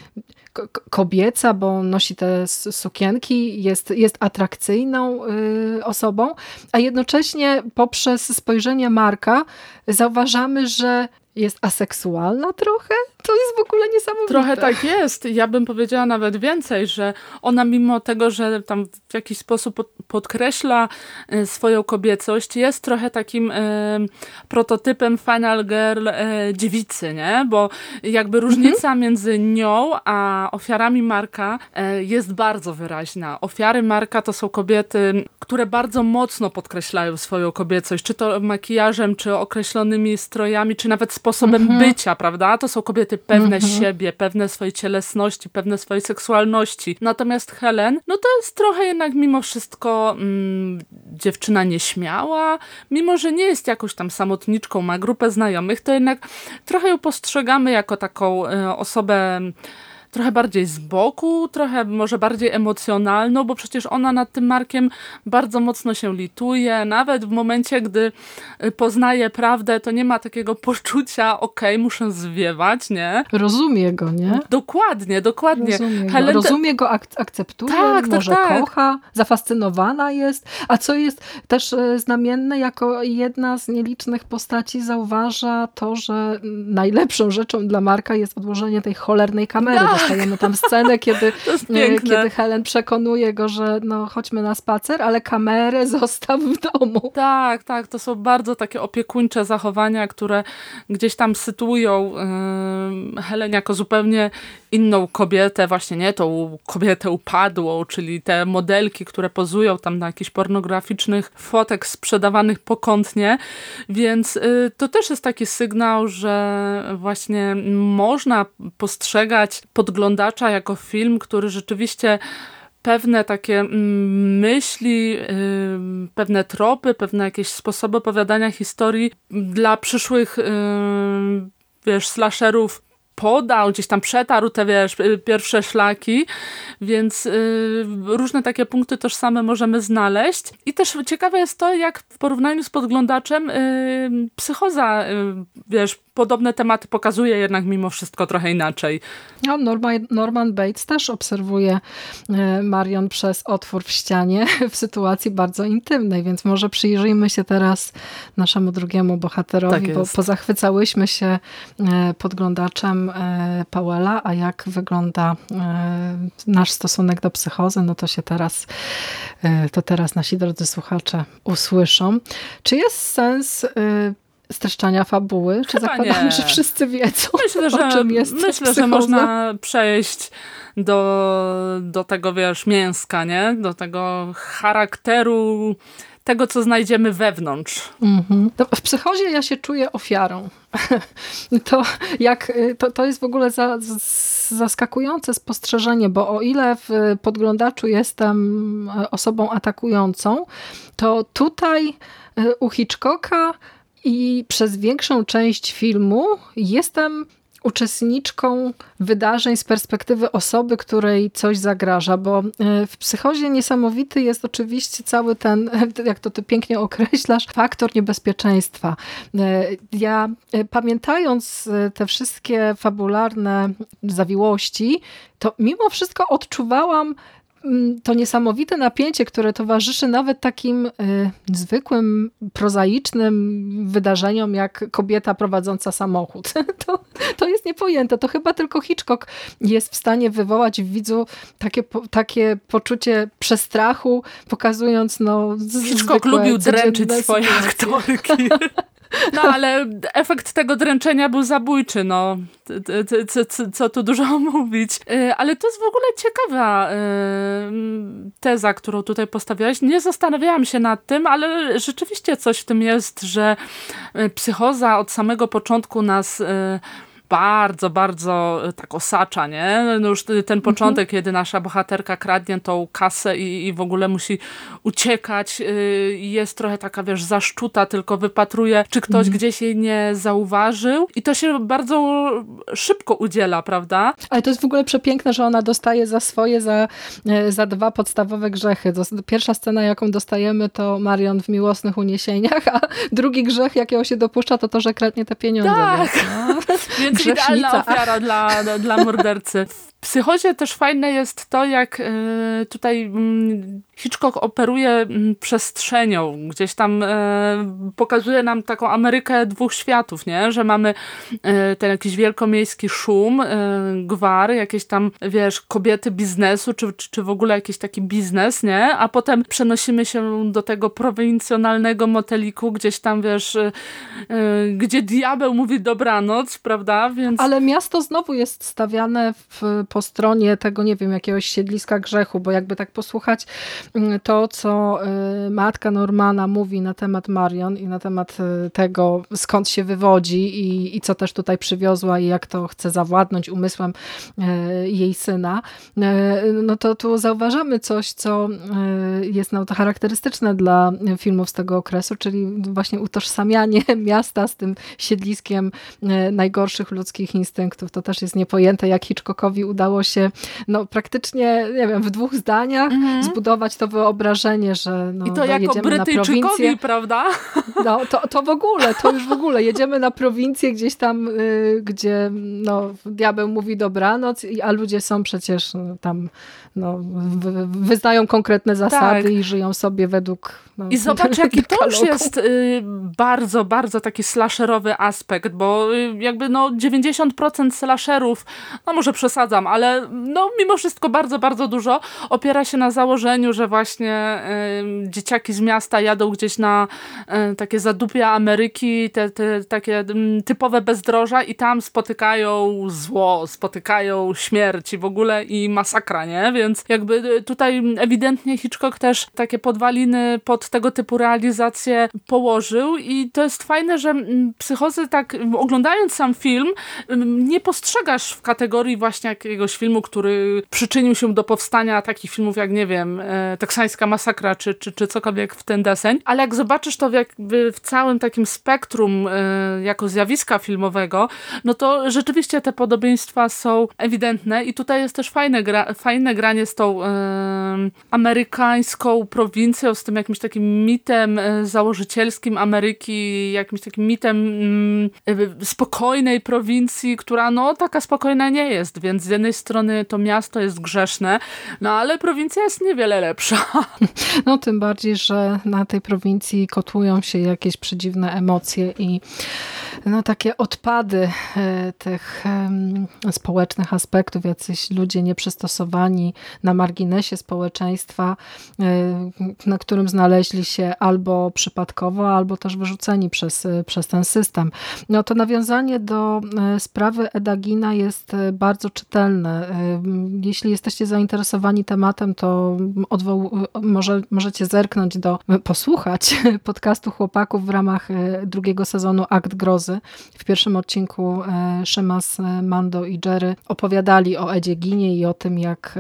kobieca, bo nosi te sukienki, jest, jest atrakcyjną y, osobą, a jednocześnie poprzez spojrzenie Marka zauważamy, że jest aseksualna trochę? To jest w ogóle niesamowite. Trochę tak jest. Ja bym powiedziała nawet więcej, że ona mimo tego, że tam w jakiś sposób podkreśla e, swoją kobiecość, jest trochę takim e, prototypem final girl e, dziewicy, nie? Bo jakby różnica mhm. między nią a ofiarami Marka e, jest bardzo wyraźna. Ofiary Marka to są kobiety, które bardzo mocno podkreślają swoją kobiecość, czy to makijażem, czy określonymi strojami, czy nawet sposobem mhm. bycia, prawda? To są kobiety pewne mhm. siebie, pewne swojej cielesności, pewne swojej seksualności. Natomiast Helen, no to jest trochę jednak mimo wszystko mm, dziewczyna nieśmiała, mimo że nie jest jakąś tam samotniczką, ma grupę znajomych, to jednak trochę ją postrzegamy jako taką y, osobę trochę bardziej z boku, trochę może bardziej emocjonalną, bo przecież ona nad tym Markiem bardzo mocno się lituje. Nawet w momencie, gdy y, poznaje prawdę, to nie ma takiego poczucia, okej, okay, muszę zwiewać, nie? Rozumie go, nie? Dokładnie, dokładnie. Rozumie go, Helen... Rozumie go ak akceptuje, tak, tak, może tak. kocha, zafascynowana jest. A co jest też y, znamienne, jako jedna z nielicznych postaci zauważa to, że najlepszą rzeczą dla Marka jest odłożenie tej cholernej kamery tak dostajemy tam scenę, kiedy, [laughs] e, kiedy Helen przekonuje go, że no chodźmy na spacer, ale kamerę [laughs] zostaw w domu. Tak, tak, to są bardzo takie opiekuńcze zachowania, które gdzieś tam sytuują yy, Helen jako zupełnie inną kobietę, właśnie nie tą kobietę upadłą, czyli te modelki, które pozują tam na jakichś pornograficznych fotek sprzedawanych pokątnie, więc yy, to też jest taki sygnał, że właśnie można postrzegać pod podglądacza jako film, który rzeczywiście pewne takie mm, myśli, pewne tropy, pewne jakieś sposoby opowiadania historii dla przyszłych wiesz, slasherów podał, gdzieś tam przetarł te, wiesz, pierwsze szlaki, więc y, różne takie punkty tożsame możemy znaleźć. I też ciekawe jest to, jak w porównaniu z podglądaczem y, psychoza, y, wiesz, podobne tematy pokazuje jednak mimo wszystko trochę inaczej. No, Norman, Norman Bates też obserwuje e, Marion przez otwór w ścianie [laughs] w sytuacji bardzo intymnej, więc może przyjrzyjmy się teraz naszemu drugiemu bohaterowi, tak bo pozachwycałyśmy się e, podglądaczem e, Powella, a jak wygląda nasz stosunek do psychozy, no to się teraz, to teraz nasi drodzy słuchacze usłyszą. Czy jest sens streszczania fabuły? Czy Chyba zakładamy, nie. że wszyscy wiedzą, myślę, [laughs] że, o czym jest Myślę, że można przejść do, do tego, wiesz, mięska, nie? Do tego charakteru, tego, co znajdziemy wewnątrz. Mhm. w psychozie ja się czuję ofiarą. [laughs] to, jak, to, to jest w ogóle za, zaskakujące spostrzeżenie, bo o ile w podglądaczu jestem osobą atakującą, to tutaj y, u Hitchcocka i przez większą część filmu jestem uczestniczką wydarzeń z perspektywy osoby, której coś zagraża, bo e, w psychozie niesamowity jest oczywiście cały ten, [laughs] jak to ty pięknie określasz, faktor niebezpieczeństwa. E, ja e, pamiętając te wszystkie fabularne zawiłości, to mimo wszystko odczuwałam to niesamowite napięcie, które towarzyszy nawet takim y, zwykłym, prozaicznym wydarzeniom, jak kobieta prowadząca samochód. [laughs] To, to jest niepojęte. To chyba tylko Hitchcock jest w stanie wywołać w widzu takie, takie poczucie przestrachu, pokazując no, Hitchcock lubił dręczyć swoje aktorki. [laughs] No ale efekt tego dręczenia był zabójczy, no. Co, co, co tu dużo [laughs] mówić. Y, ale to jest w ogóle ciekawa y, teza, którą tutaj postawiłaś. Nie zastanawiałam się nad tym, ale rzeczywiście coś w tym jest, że y, psychoza od samego początku nas bardzo, bardzo e, tak osacza, nie? No już ten początek, mhm. kiedy nasza bohaterka kradnie tą kasę i, i w ogóle musi uciekać i jest trochę taka, wiesz, zaszczuta, tylko wypatruje, czy ktoś mhm. gdzieś jej nie zauważył i to się bardzo szybko udziela, prawda? Ale to jest w ogóle przepiękne, że ona dostaje za swoje, za, e, za dwa podstawowe grzechy. Pierwsza scena, jaką dostajemy, to Marion w miłosnych uniesieniach, a drugi grzech, jakiego się dopuszcza, to to, że kradnie te pieniądze. Tak. Więc, no. [laughs] więc Idealna ofiara dla, dla mordercy. [laughs] Psychozie też fajne jest to, jak e, tutaj mm, Hitchcock operuje mm, przestrzenią. Gdzieś tam e, pokazuje nam taką Amerykę dwóch światów, nie? Że mamy e, ten jakiś wielkomiejski szum, gwar, jakieś tam, wiesz, kobiety biznesu, czy, czy w ogóle jakiś taki biznes, nie? A potem przenosimy się do tego prowincjonalnego moteliku, gdzieś tam, wiesz, gdzie diabeł mówi dobranoc, prawda? Więc... Ale miasto znowu jest stawiane w, po stronie tego, nie wiem, jakiegoś siedliska grzechu, bo jakby tak posłuchać mm, to, co y, matka Normana mówi na temat Marion i na temat y, tego, skąd się wywodzi i, i co też tutaj przywiozła i jak to chce zawładnąć umysłem y, jej syna, no to tu zauważamy coś, co jest no, to charakterystyczne dla filmów z tego okresu, czyli właśnie utożsamianie [laughs] miasta z tym siedliskiem najgorszych ludzkich instynktów. To też jest niepojęte, jak Hitchcockowi udało się no, praktycznie, nie wiem, w dwóch zdaniach mm -hmm. zbudować to wyobrażenie, że no, I to jako Brytyjczykowi, prawda? [laughs] No, to, to w ogóle, to już w ogóle. Jedziemy na prowincję gdzieś tam, y, gdzie no, diabeł mówi dobranoc, a ludzie są przecież no, tam, no, wyznają konkretne zasady tak. i żyją sobie według no, I zobacz, jaki to już jest y, bardzo, bardzo taki slasherowy aspekt, bo y, jakby no 90% slasherów, no może przesadzam, ale no mimo wszystko bardzo, bardzo dużo opiera się na założeniu, że właśnie y, dzieciaki z miasta jadą gdzieś na y, takie zadupia Ameryki, te, te takie y, typowe bezdroża i tam spotykają zło, spotykają śmierć i w ogóle i masakra, nie? Więc jakby y, tutaj ewidentnie Hitchcock też takie podwaliny pod tego typu realizacje położył i to jest fajne, że psychozy tak oglądając sam film nie postrzegasz w kategorii właśnie jakiegoś jakiegoś filmu, który przyczynił się do powstania takich filmów jak, nie wiem, e, Teksańska Masakra, czy, czy, czy cokolwiek w ten deseń, ale jak zobaczysz to w, jakby w całym takim spektrum e, jako zjawiska filmowego, no to rzeczywiście te podobieństwa są ewidentne i tutaj jest też fajne, gra, fajne granie z tą e, amerykańską prowincją, z tym jakimś takim mitem założycielskim Ameryki, jakimś takim mitem mm, spokojnej prowincji, która no taka spokojna nie jest, więc z jednej strony to miasto jest grzeszne, no ale prowincja jest niewiele lepsza. [laughs] No tym bardziej, że na tej prowincji kotłują się jakieś przedziwne emocje i no, takie odpady e, tych społecznych aspektów, jacyś ludzie nieprzystosowani na marginesie społeczeństwa, e, na którym znaleźli się albo przypadkowo, albo też wyrzuceni przez, e, przez ten system. No to nawiązanie do sprawy Edagina jest bardzo czytelne. Jeśli jesteście zainteresowani tematem, to może, możecie zerknąć do, posłuchać [laughs] podcastu chłopaków w ramach drugiego sezonu Akt Grozy. W pierwszym odcinku e, Szymas, e, Mando i Jerry opowiadali o Edzie Ginie i o tym, jak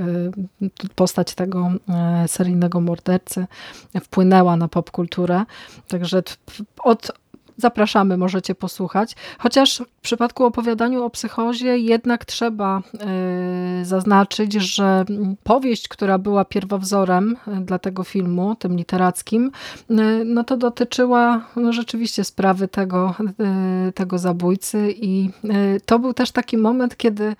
e, postać tego seryjnego mordercy wpłynęła na popkulturę. Także od, Zapraszamy, możecie posłuchać. Chociaż w przypadku opowiadaniu o psychozie jednak trzeba y, zaznaczyć, że powieść, która była pierwowzorem y, dla tego filmu, tym literackim, y, no to dotyczyła no, rzeczywiście sprawy tego, tego zabójcy i to był też taki moment, kiedy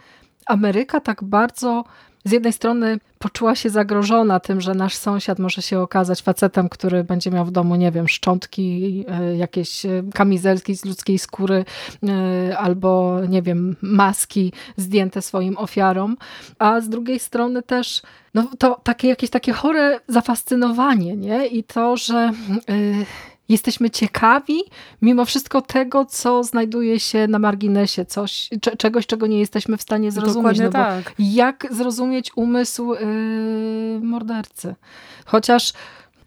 Ameryka tak bardzo z jednej strony poczuła się zagrożona tym, że nasz sąsiad może się okazać facetem, który będzie miał w domu, nie wiem, szczątki, e, jakieś e, kamizelki z ludzkiej skóry e, albo, nie wiem, maski zdjęte swoim ofiarom, a z drugiej strony też no, to takie jakieś takie chore zafascynowanie, nie? I to, że jesteśmy ciekawi mimo wszystko tego, co znajduje się na marginesie, coś, czegoś, czego nie jesteśmy w stanie zrozumieć. no tak. Jak zrozumieć umysł yy, mordercy? Chociaż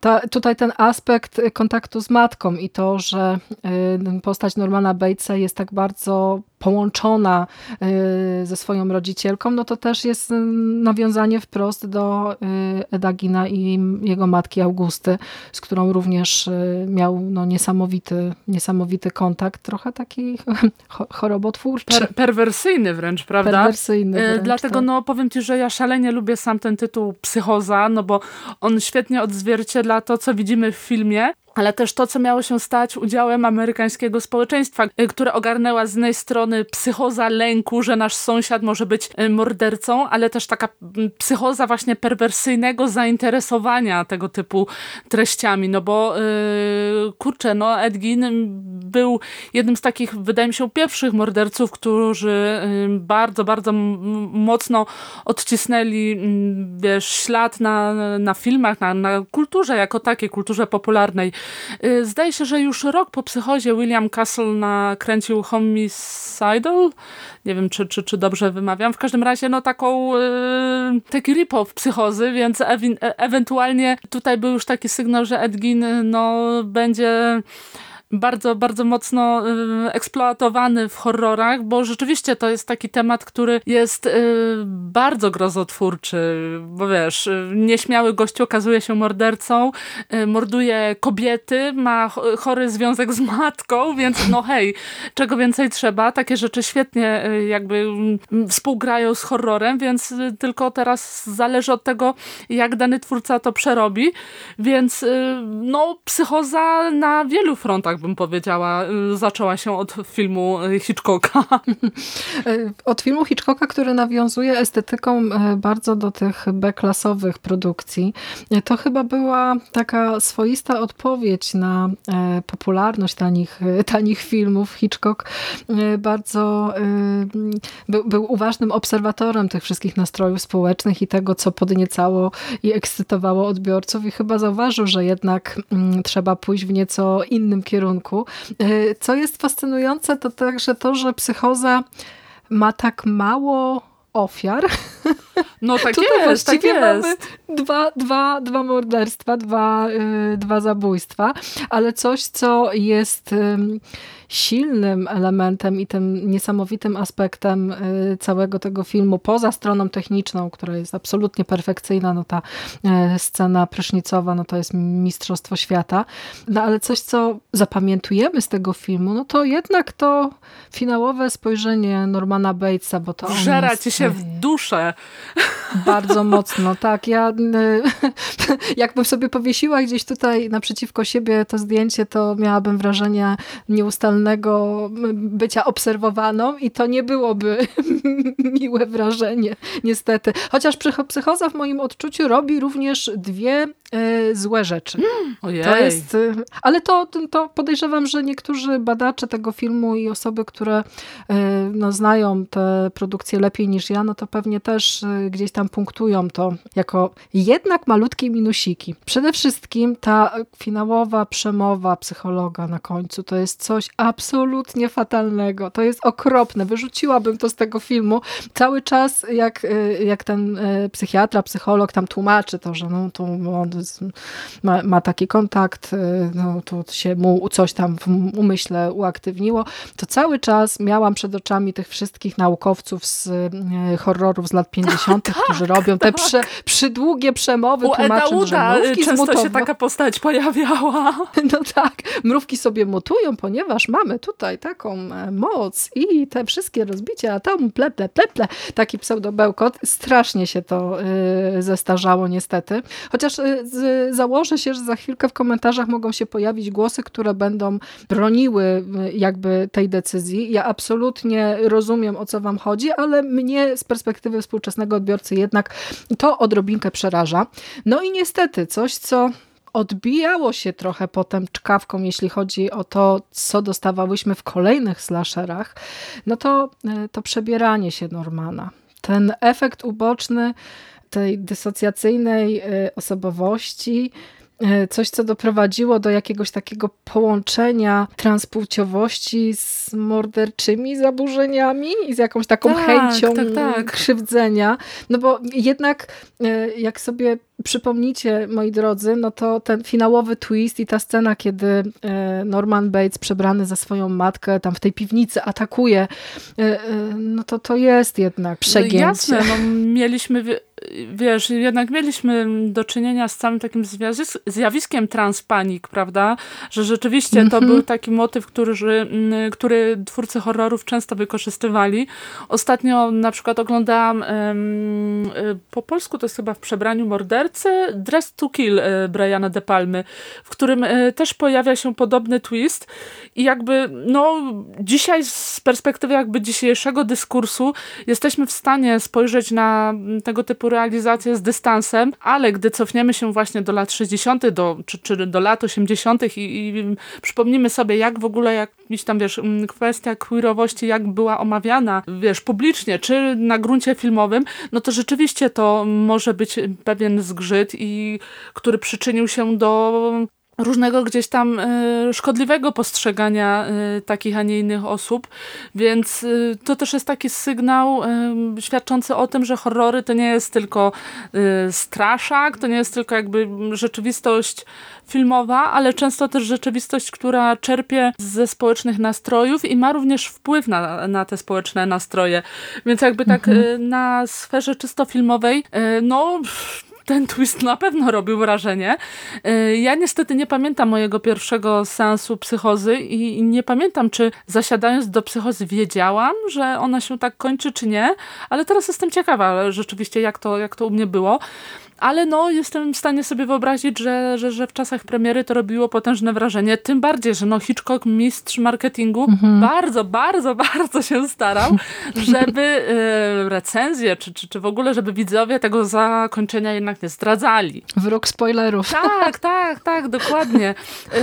ta, tutaj ten aspekt kontaktu z matką i to, że yy, postać Normana Batesa jest tak bardzo połączona y, ze swoją rodzicielką, no to też jest y, nawiązanie wprost do y, Edagina i jego matki Augusty, z którą również miał no, niesamowity, niesamowity kontakt, trochę taki [laughs] chorobotwórczy. Per, perwersyjny wręcz, prawda? Perwersyjny wręcz, Dlatego tak. no, powiem ci, że ja szalenie lubię sam ten tytuł Psychoza, no bo on świetnie odzwierciedla to, co widzimy w filmie, ale też to, co miało się stać udziałem amerykańskiego społeczeństwa, y, które ogarnęła z jednej strony psychoza lęku, że nasz sąsiad może być y, mordercą, ale też taka mm, psychoza właśnie perwersyjnego zainteresowania tego typu treściami, no bo yy, kurczę, no Ed Gein był jednym z takich, wydaje mi się, pierwszych morderców, którzy bardzo, bardzo mocno odcisnęli, yy, wiesz, ślad na, na filmach, na, na kulturze jako takiej, kulturze popularnej. Y, zdaje się, że już rok po psychozie William Castle nakręcił Homicidal. Nie wiem, czy, czy, czy dobrze wymawiam. W każdym razie, no taką, yy, taki rip-off psychozy, więc e ewentualnie tutaj był już taki sygnał, że Edgin no, będzie bardzo, bardzo mocno y, eksploatowany w horrorach, bo rzeczywiście to jest taki temat, który jest y, bardzo grozotwórczy, bo wiesz, y, nieśmiały gość okazuje się mordercą, morduje kobiety, ma chory związek z matką, więc no hej, czego więcej trzeba, takie rzeczy świetnie jakby mm, współgrają z horrorem, więc tylko teraz zależy od tego, jak dany twórca to przerobi, więc no psychoza na wielu frontach bym powiedziała, y, zaczęła się od filmu Hitchcocka. [laughs] Od filmu Hitchcocka, który nawiązuje estetyką bardzo do tych B-klasowych produkcji. To chyba była taka swoista odpowiedź na popularność tanich, [laughs] tanich filmów. Hitchcock bardzo był, był uważnym obserwatorem tych wszystkich nastrojów społecznych i tego, co podniecało i ekscytowało odbiorców i chyba zauważył, że jednak mm, trzeba pójść w nieco innym kierunku kierunku. E, co jest fascynujące, to także to, że psychoza ma tak mało ofiar. [laughs] [laughs] No tak Tutaj jest, tak jest. mamy dwa, dwa, dwa morderstwa, dwa, y, dwa zabójstwa, ale coś, co jest y, silnym elementem i tym niesamowitym aspektem y, całego tego filmu, poza stroną techniczną, która jest absolutnie perfekcyjna, no ta y, scena prysznicowa, no to jest mistrzostwo świata, no ale coś, co zapamiętujemy z tego filmu, no to jednak to finałowe spojrzenie Normana Batesa, bo to jest, ci się w duszę. Bardzo mocno, tak. Ja [laughs] jakbym sobie powiesiła gdzieś tutaj naprzeciwko siebie to zdjęcie, to miałabym wrażenie nieustalnego bycia obserwowaną i to nie byłoby [laughs] miłe wrażenie, niestety. Chociaż psychoza w moim odczuciu robi również dwie y, złe rzeczy. Ojej. To jest, y, ale to, to podejrzewam, że niektórzy badacze tego filmu i osoby, które y, no, znają te produkcje lepiej niż ja, no to pewnie też gdzieś tam punktują to jako jednak malutkie minusiki. Przede wszystkim ta finałowa przemowa psychologa na końcu to jest coś absolutnie fatalnego. To jest okropne. Wyrzuciłabym to z tego filmu. Cały czas jak, jak ten psychiatra, psycholog tam tłumaczy to, że no, to on ma, ma taki kontakt, no, to się mu coś tam w umyśle uaktywniło, to cały czas miałam przed oczami tych wszystkich naukowców z horrorów z lat [laughs] 50., tak, którzy robią te tak. prze, przydługie przemowy, U tłumacząc, że Eda mrówki często zmutowa- się taka postać pojawiała. [laughs] No tak, mrówki sobie mutują, ponieważ mamy tutaj taką e, moc i te wszystkie rozbicia atomu, ple, ple, ple, ple. Taki pseudobełkot. Strasznie się to y, zestarzało niestety. Chociaż y, założę się, że za chwilkę w komentarzach mogą się pojawić głosy, które będą broniły y, jakby tej decyzji. Ja absolutnie rozumiem, o co wam chodzi, ale mnie z perspektywy współczesnego odbiorcy jednak to odrobinkę przeraża. No i niestety coś, co odbijało się trochę potem czkawką, jeśli chodzi o to, co dostawałyśmy w kolejnych slasherach, no to, to przebieranie się Normana. Ten efekt uboczny tej dysocjacyjnej osobowości, coś, co doprowadziło do jakiegoś takiego połączenia transpłciowości z morderczymi zaburzeniami i z jakąś taką tak, chęcią tak, tak. krzywdzenia. No bo jednak jak sobie przypomnicie, moi drodzy, no to ten finałowy twist i ta scena, kiedy Norman Bates przebrany za swoją matkę tam w tej piwnicy atakuje, no to to jest jednak przegięcie. No jasne, no mieliśmy, wiesz, jednak mieliśmy do czynienia z całym takim zjawiskiem transpanik, prawda? Że rzeczywiście to Mhm. był taki motyw, który, który twórcy horrorów często wykorzystywali. Ostatnio na przykład oglądałam po polsku to jest chyba w przebraniu mordercy Dress to Kill Briana De Palmy, w którym też pojawia się podobny twist i jakby no dzisiaj z perspektywy jakby dzisiejszego dyskursu jesteśmy w stanie spojrzeć na tego typu realizację z dystansem, ale gdy cofniemy się właśnie do lat 60. Do, czy, czy do lat 80. I, i przypomnimy sobie jak w ogóle jakaś tam wiesz kwestia queerowości jak była omawiana wiesz publicznie, czy na gruncie filmowym, no to rzeczywiście to może być pewien zgrzyt i który przyczynił się do różnego gdzieś tam y, szkodliwego postrzegania y, takich, a nie innych osób, więc y, to też jest taki sygnał świadczący o tym, że horrory to nie jest tylko straszak, to nie jest tylko jakby rzeczywistość filmowa, ale często też rzeczywistość, która czerpie ze społecznych nastrojów i ma również wpływ na, na te społeczne nastroje, więc jakby tak Mhm. na sferze czysto filmowej, no ten twist na pewno robił wrażenie. Ja niestety nie pamiętam mojego pierwszego seansu psychozy i nie pamiętam, czy zasiadając do psychozy wiedziałam, że ona się tak kończy, czy nie, ale teraz jestem ciekawa rzeczywiście, jak to, jak to u mnie było. Ale no, jestem w stanie sobie wyobrazić, że, że, że w czasach premiery to robiło potężne wrażenie. Tym bardziej, że no Hitchcock, mistrz marketingu, Mhm. bardzo, bardzo, bardzo się starał, [laughs] żeby y, recenzje, czy, czy, czy w ogóle, żeby widzowie tego zakończenia jednak nie zdradzali. Wróg spoilerów. Tak, tak, tak, dokładnie.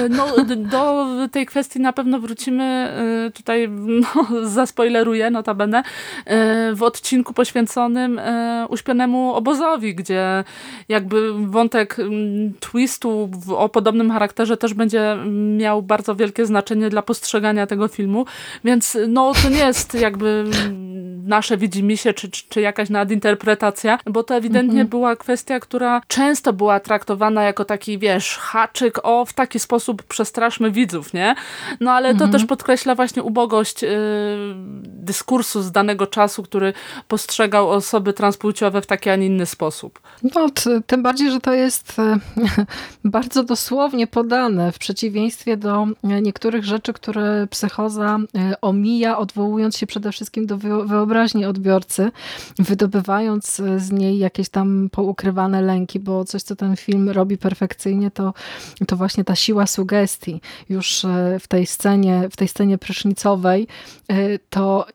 Y, No, do tej kwestii na pewno wrócimy, y, tutaj no, [laughs] zaspoileruję notabene, y, w odcinku poświęconym uśpionemu obozowi, gdzie jakby wątek mm, twistu o podobnym charakterze też będzie miał bardzo wielkie znaczenie dla postrzegania tego filmu, więc no to nie jest jakby nasze widzimisię, czy, czy, czy jakaś nadinterpretacja, bo to ewidentnie mhm. była kwestia, która często była traktowana jako taki, wiesz, haczyk, o, w taki sposób przestraszmy widzów, nie? No ale to mhm. też podkreśla właśnie ubogość yy, dyskursu z danego czasu, który postrzegał osoby transpłciowe w taki, a nie inny sposób. No, tym bardziej, że to jest e, [laughs] bardzo dosłownie podane w przeciwieństwie do e, niektórych rzeczy, które psychoza e, omija, odwołując się przede wszystkim do wyobraźni odbiorcy, wydobywając z niej jakieś tam poukrywane lęki, bo coś, co ten film robi perfekcyjnie, to, to właśnie ta siła sugestii. Już w tej scenie, w tej scenie prysznicowej, to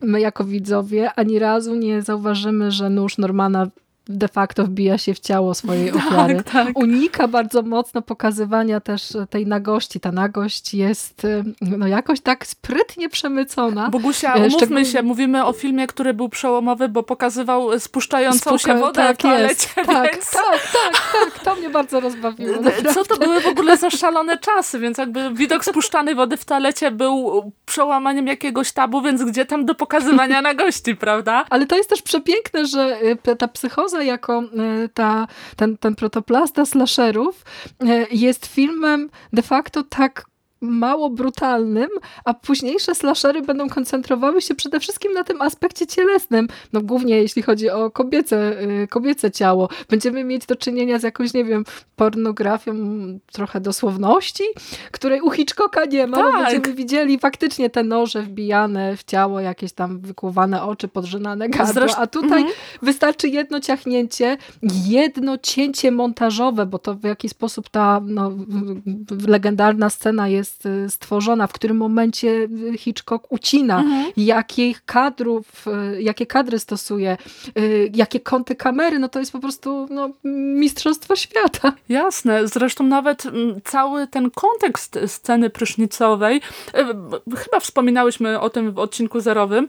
my jako widzowie ani razu nie zauważymy, że nóż Normana de facto wbija się w ciało swojej [laughs] tak, ofiary. Tak, tak. Unika bardzo mocno pokazywania też tej nagości. Ta nagość jest y, no jakoś tak sprytnie przemycona. Bogusia, e, umówmy się, mówimy o filmie, który był przełomowy, bo pokazywał spuszczającą Spuszcza... się wodę tak, w toalecie. Tak, więc... tak, tak, tak. To mnie bardzo rozbawiło. Naprawdę. Co to były w ogóle za szalone czasy, więc jakby widok spuszczanej wody w toalecie był przełamaniem jakiegoś tabu, więc gdzie tam do pokazywania nagości, prawda? Ale to jest też przepiękne, że ta psychoza jako e, ta, ten, ten protoplasta slasherów e, jest filmem de facto tak mało brutalnym, a późniejsze slashery będą koncentrowały się przede wszystkim na tym aspekcie cielesnym. No głównie jeśli chodzi o kobiece, y, kobiece ciało. Będziemy mieć do czynienia z jakąś, nie wiem, pornografią trochę dosłowności, której u Hitchcocka nie ma. Tak. Będziemy widzieli faktycznie te noże wbijane w ciało, jakieś tam wykłuwane oczy, podrzynane gardło, Zresztą, a tutaj mm -hmm. wystarczy jedno ciachnięcie, jedno cięcie montażowe, bo to w jaki sposób ta no, legendarna scena jest jest y, stworzona, w którym momencie y, Hitchcock ucina, mhm. jakich kadrów, y, jakie kadry stosuje, jakie kąty kamery, no to jest po prostu no, mistrzostwo świata. Jasne, zresztą nawet mm, cały ten kontekst sceny prysznicowej, chyba wspominałyśmy o tym w odcinku zerowym,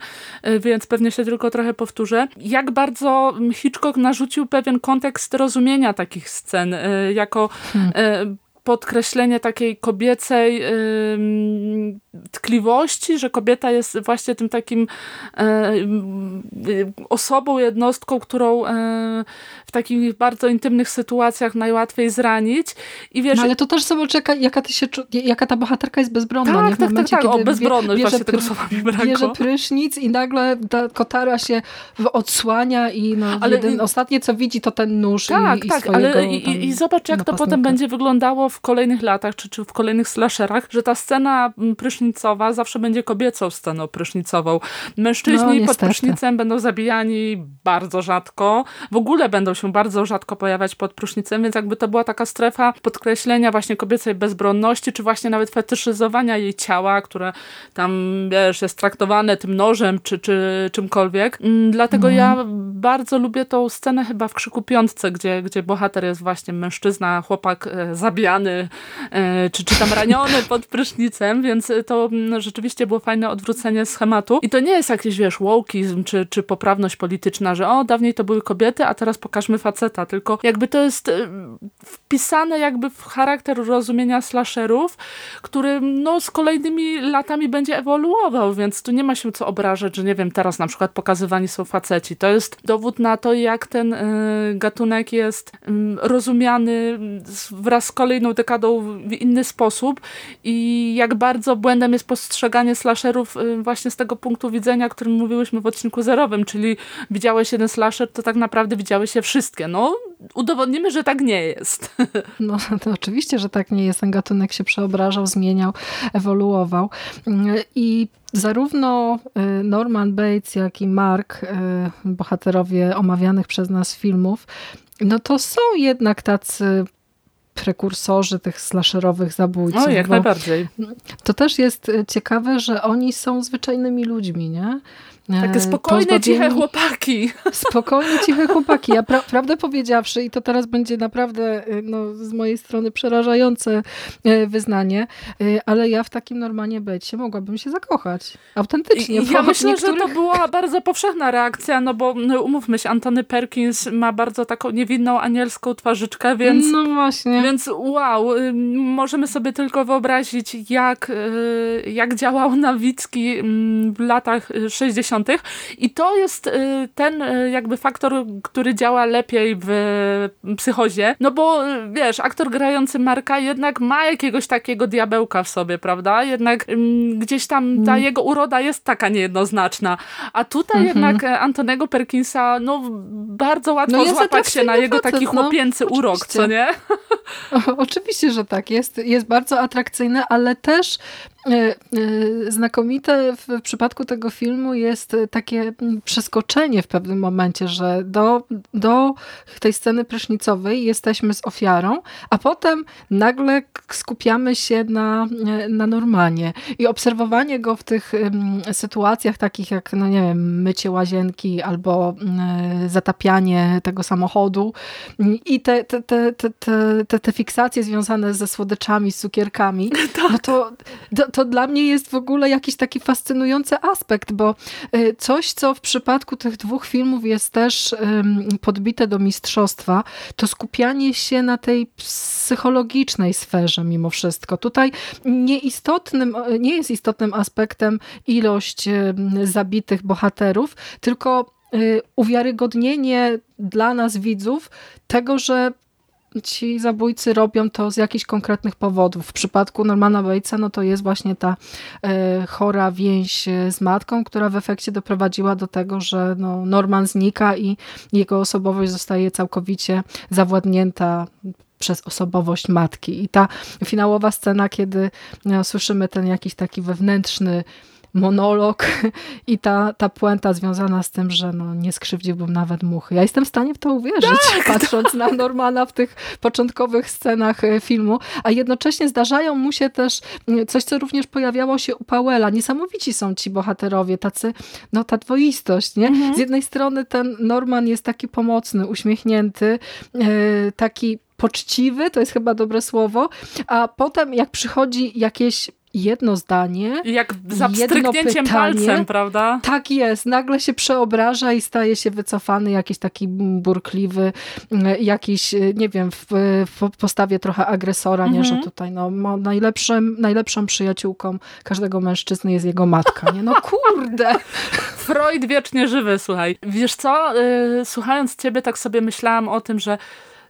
więc pewnie się tylko trochę powtórzę, jak bardzo Hitchcock narzucił pewien kontekst rozumienia takich scen, jako hmm podkreślenie takiej kobiecej tkliwości, że kobieta jest właśnie tym takim yy, osobą, jednostką, którą yy, w takich bardzo intymnych sytuacjach najłatwiej zranić. I wiesz, no, ale to też zobacz, jaka, jaka, ty się, jaka ta bohaterka jest bezbronna. Tak, nie? W tak, momencie, tak, tak. O, bezbronność bierze, właśnie tego słowa mi brakło. Bierze prysznic i nagle ta kotara się odsłania i no, ale, jeden, ostatnie co widzi to ten nóż tak, i, tak, swojego, ale i, i zobacz jak to potem będzie wyglądało w kolejnych latach, czy, czy w kolejnych slasherach, że ta scena prysznicowa zawsze będzie kobiecą sceną prysznicową. Mężczyźni no, pod prysznicem będą zabijani bardzo rzadko. W ogóle będą się bardzo rzadko pojawiać pod prysznicem, więc jakby to była taka strefa podkreślenia właśnie kobiecej bezbronności, czy właśnie nawet fetyszyzowania jej ciała, które tam, wiesz, jest traktowane tym nożem, czy, czy czymkolwiek. Mm, dlatego mhm. ja bardzo lubię tą scenę chyba w Krzyku Piątce, gdzie, gdzie bohater jest właśnie mężczyzna, chłopak e, zabijany E, czy, czy tam raniony pod prysznicem, więc to no, rzeczywiście było fajne odwrócenie schematu. I to nie jest jakiś, wiesz, wokeizm, czy, czy poprawność polityczna, że o, dawniej to były kobiety, a teraz pokażmy faceta, tylko jakby to jest e, wpisane jakby w charakter rozumienia slasherów, który no z kolejnymi latami będzie ewoluował, więc tu nie ma się co obrażać, że nie wiem, teraz na przykład pokazywani są faceci. To jest dowód na to, jak ten y, gatunek jest y, rozumiany wraz z kolejną dekadą w inny sposób i jak bardzo błędem jest postrzeganie slasherów y, właśnie z tego punktu widzenia, o którym mówiłyśmy w odcinku zerowym, czyli widziałeś jeden slasher, to tak naprawdę widziałeś je wszystkie. No, udowodnimy, że tak nie jest. [laughs] No, [laughs] to oczywiście, że tak nie jest. Ten gatunek się przeobrażał, zmieniał, ewoluował. I zarówno y, Norman Bates, jak i Mark, y, bohaterowie omawianych przez nas filmów, no to są jednak tacy prekursorzy tych slasherowych zabójców. O, jak najbardziej. To też jest e, ciekawe, że oni są zwyczajnymi ludźmi, nie? Takie spokojne, ciche chłopaki. [laughs] Spokojne, ciche chłopaki. Ja pra prawdę powiedziawszy, i to teraz będzie naprawdę y, no, z mojej strony przerażające y, wyznanie, y, ale ja w takim normalnie się mogłabym się zakochać. Autentycznie. Ja myślę, niektórych... że to była bardzo powszechna reakcja, no bo no, umówmy się, Antony Perkins ma bardzo taką niewinną, anielską twarzyczkę, więc... No właśnie. Więc wow, możemy sobie tylko wyobrazić, jak, jak działał Nawicki mm, w latach 60 60. I to jest y, ten y, jakby faktor, który działa lepiej w psychozie, no bo y, wiesz, aktor grający Marka jednak ma jakiegoś takiego diabełka w sobie, prawda? Jednak gdzieś tam ta mm. jego uroda jest taka niejednoznaczna. A tutaj mm -hmm. jednak Antonego Perkinsa, no bardzo łatwo no złapać się na jego taki no. chłopięcy no, urok, co nie? O, oczywiście, że tak. Jest, jest bardzo atrakcyjny, ale też znakomite w przypadku tego filmu jest takie przeskoczenie w pewnym momencie, że do, do tej sceny prysznicowej jesteśmy z ofiarą, a potem nagle skupiamy się na, na Normanie i obserwowanie go w tych sytuacjach takich jak, no nie wiem, mycie łazienki albo zatapianie tego samochodu i te, te, te, te, te, te fiksacje związane ze słodyczami, z cukierkami, [laughs] tak. no to, to to dla mnie jest w ogóle jakiś taki fascynujący aspekt, bo y, coś, co w przypadku tych dwóch filmów jest też podbite do mistrzostwa, to skupianie się na tej psychologicznej sferze mimo wszystko. Tutaj nieistotnym, nie jest istotnym aspektem ilość zabitych bohaterów, tylko y, uwiarygodnienie dla nas widzów tego, że ci zabójcy robią to z jakichś konkretnych powodów. W przypadku Normana Batesa no to jest właśnie ta e, chora więź z matką, która w efekcie doprowadziła do tego, że no, Norman znika i jego osobowość zostaje całkowicie zawładnięta przez osobowość matki. I ta finałowa scena, kiedy no, słyszymy ten jakiś taki wewnętrzny monolog [laughs] i ta, ta puenta związana z tym, że no, nie skrzywdziłbym nawet muchy. Ja jestem w stanie w to uwierzyć, tak, [laughs] patrząc na Normana w tych początkowych scenach e, filmu, a jednocześnie zdarzają mu się też mm, coś, co również pojawiało się u Powella. Niesamowici są ci bohaterowie, tacy, no ta dwoistość, nie? Mhm. Z jednej strony ten Norman jest taki pomocny, uśmiechnięty, e, taki poczciwy, to jest chyba dobre słowo, a potem jak przychodzi jakieś jedno zdanie. Jak za pstryknięciem palcem, prawda? Tak jest. Nagle się przeobraża i staje się wycofany, jakiś taki burkliwy, jakiś, nie wiem, w, w postawie trochę agresora, nie, że mhm. tutaj no, najlepszym, najlepszą przyjaciółką każdego mężczyzny jest jego matka, nie? No kurde! [laughs] [laughs] Freud wiecznie żywy, słuchaj. Wiesz co, yy, słuchając ciebie tak sobie myślałam o tym, że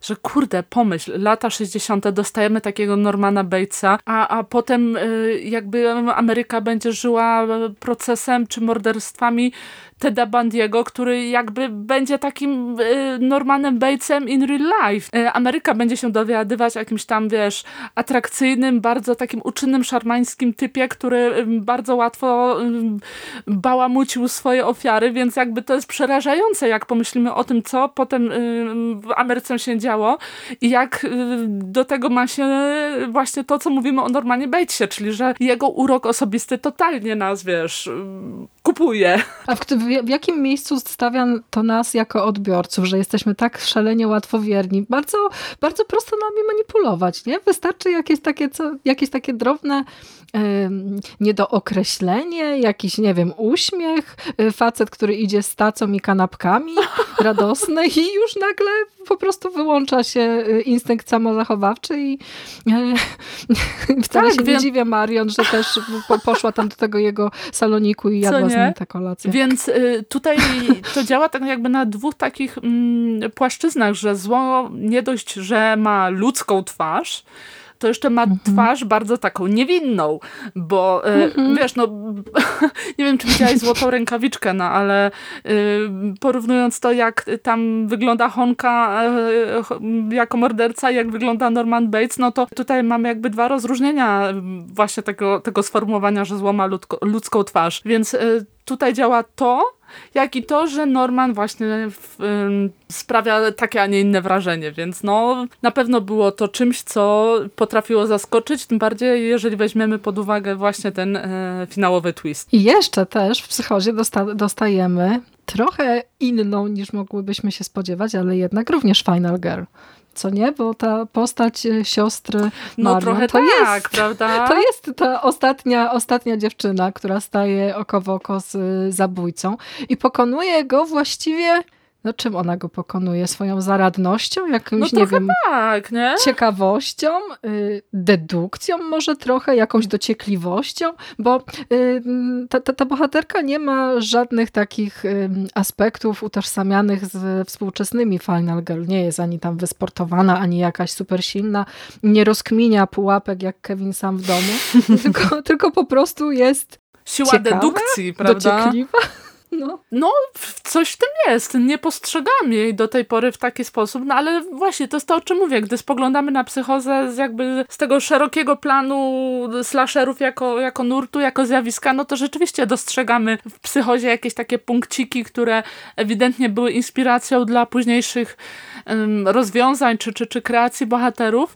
że kurde, pomyśl, lata 60. dostajemy takiego Normana Batesa, a, a potem y, jakby Ameryka będzie żyła procesem czy morderstwami Teda Bandiego, który jakby będzie takim y, Normanem Batesem in real life. Y, Ameryka będzie się dowiadywać o jakimś tam, wiesz, atrakcyjnym, bardzo takim uczynnym, szarmańskim typie, który y, bardzo łatwo bałamucił swoje ofiary, więc jakby to jest przerażające, jak pomyślimy o tym, co potem w Ameryce się działo i jak do tego ma się właśnie to, co mówimy o Normanie Batesie, czyli że jego urok osobisty totalnie nas, wiesz, kupuje. A w, w, jakim miejscu stawia to nas jako odbiorców, że jesteśmy tak szalenie łatwowierni? Bardzo, bardzo prosto nami manipulować, nie? Wystarczy jakieś takie, co, jakieś takie drobne niedookreślenie, jakiś, nie wiem, uśmiech, y, facet, który idzie z tacą i kanapkami, [laughs] radosny i już nagle po prostu wyłącza się y, instynkt samozachowawczy i e, [laughs] wcale tak, się nie dziwię Marion, że też poszła tam do tego jego saloniku i jadła z nim tę kolację. Więc y, tutaj to działa tak jakby na dwóch takich mm, płaszczyznach, że zło nie dość, że ma ludzką twarz, to jeszcze ma mhm. twarz bardzo taką niewinną, bo e, mhm. wiesz, no [laughs] nie wiem, czy widziałaś złotą rękawiczkę, no ale y, porównując to, jak tam wygląda Honka y, jako morderca, jak wygląda Norman Bates, no to tutaj mamy jakby dwa rozróżnienia właśnie tego, tego sformułowania, że zło ma ludzko, ludzką twarz. Więc y, tutaj działa to, jak i to, że Norman właśnie sprawia takie, a nie inne wrażenie, więc no na pewno było to czymś, co potrafiło zaskoczyć, tym bardziej jeżeli weźmiemy pod uwagę właśnie ten e, finałowy twist. I jeszcze też w psychozie dosta dostajemy trochę inną niż mogłybyśmy się spodziewać, ale jednak również Final Girl co nie? Bo ta postać e, siostry no, trochę to tak, jest, prawda? [laughs] To jest ta ostatnia, ostatnia dziewczyna, która staje oko w oko z e, zabójcą i pokonuje go właściwie no czym ona go pokonuje? Swoją zaradnością? Jakimś, no nie wiem, tak, nie? ciekawością, y, dedukcją może trochę, jakąś dociekliwością, bo y, ta, ta, ta bohaterka nie ma żadnych takich y, aspektów utożsamianych z współczesnymi Final Girl. Nie jest ani tam wysportowana, ani jakaś super silna. Nie rozkminia pułapek jak Kevin sam w domu, [laughs] tylko, tylko po prostu jest Siła ciekawa, dedukcji, prawda? dociekliwa. No. No, coś w tym jest. Nie postrzegam jej do tej pory w taki sposób, no ale właśnie to jest to, o czym mówię. Gdy spoglądamy na psychozę z jakby z tego szerokiego planu slasherów jako, jako nurtu, jako zjawiska, no to rzeczywiście dostrzegamy w psychozie jakieś takie punkciki, które ewidentnie były inspiracją dla późniejszych um, rozwiązań czy, czy, czy kreacji bohaterów.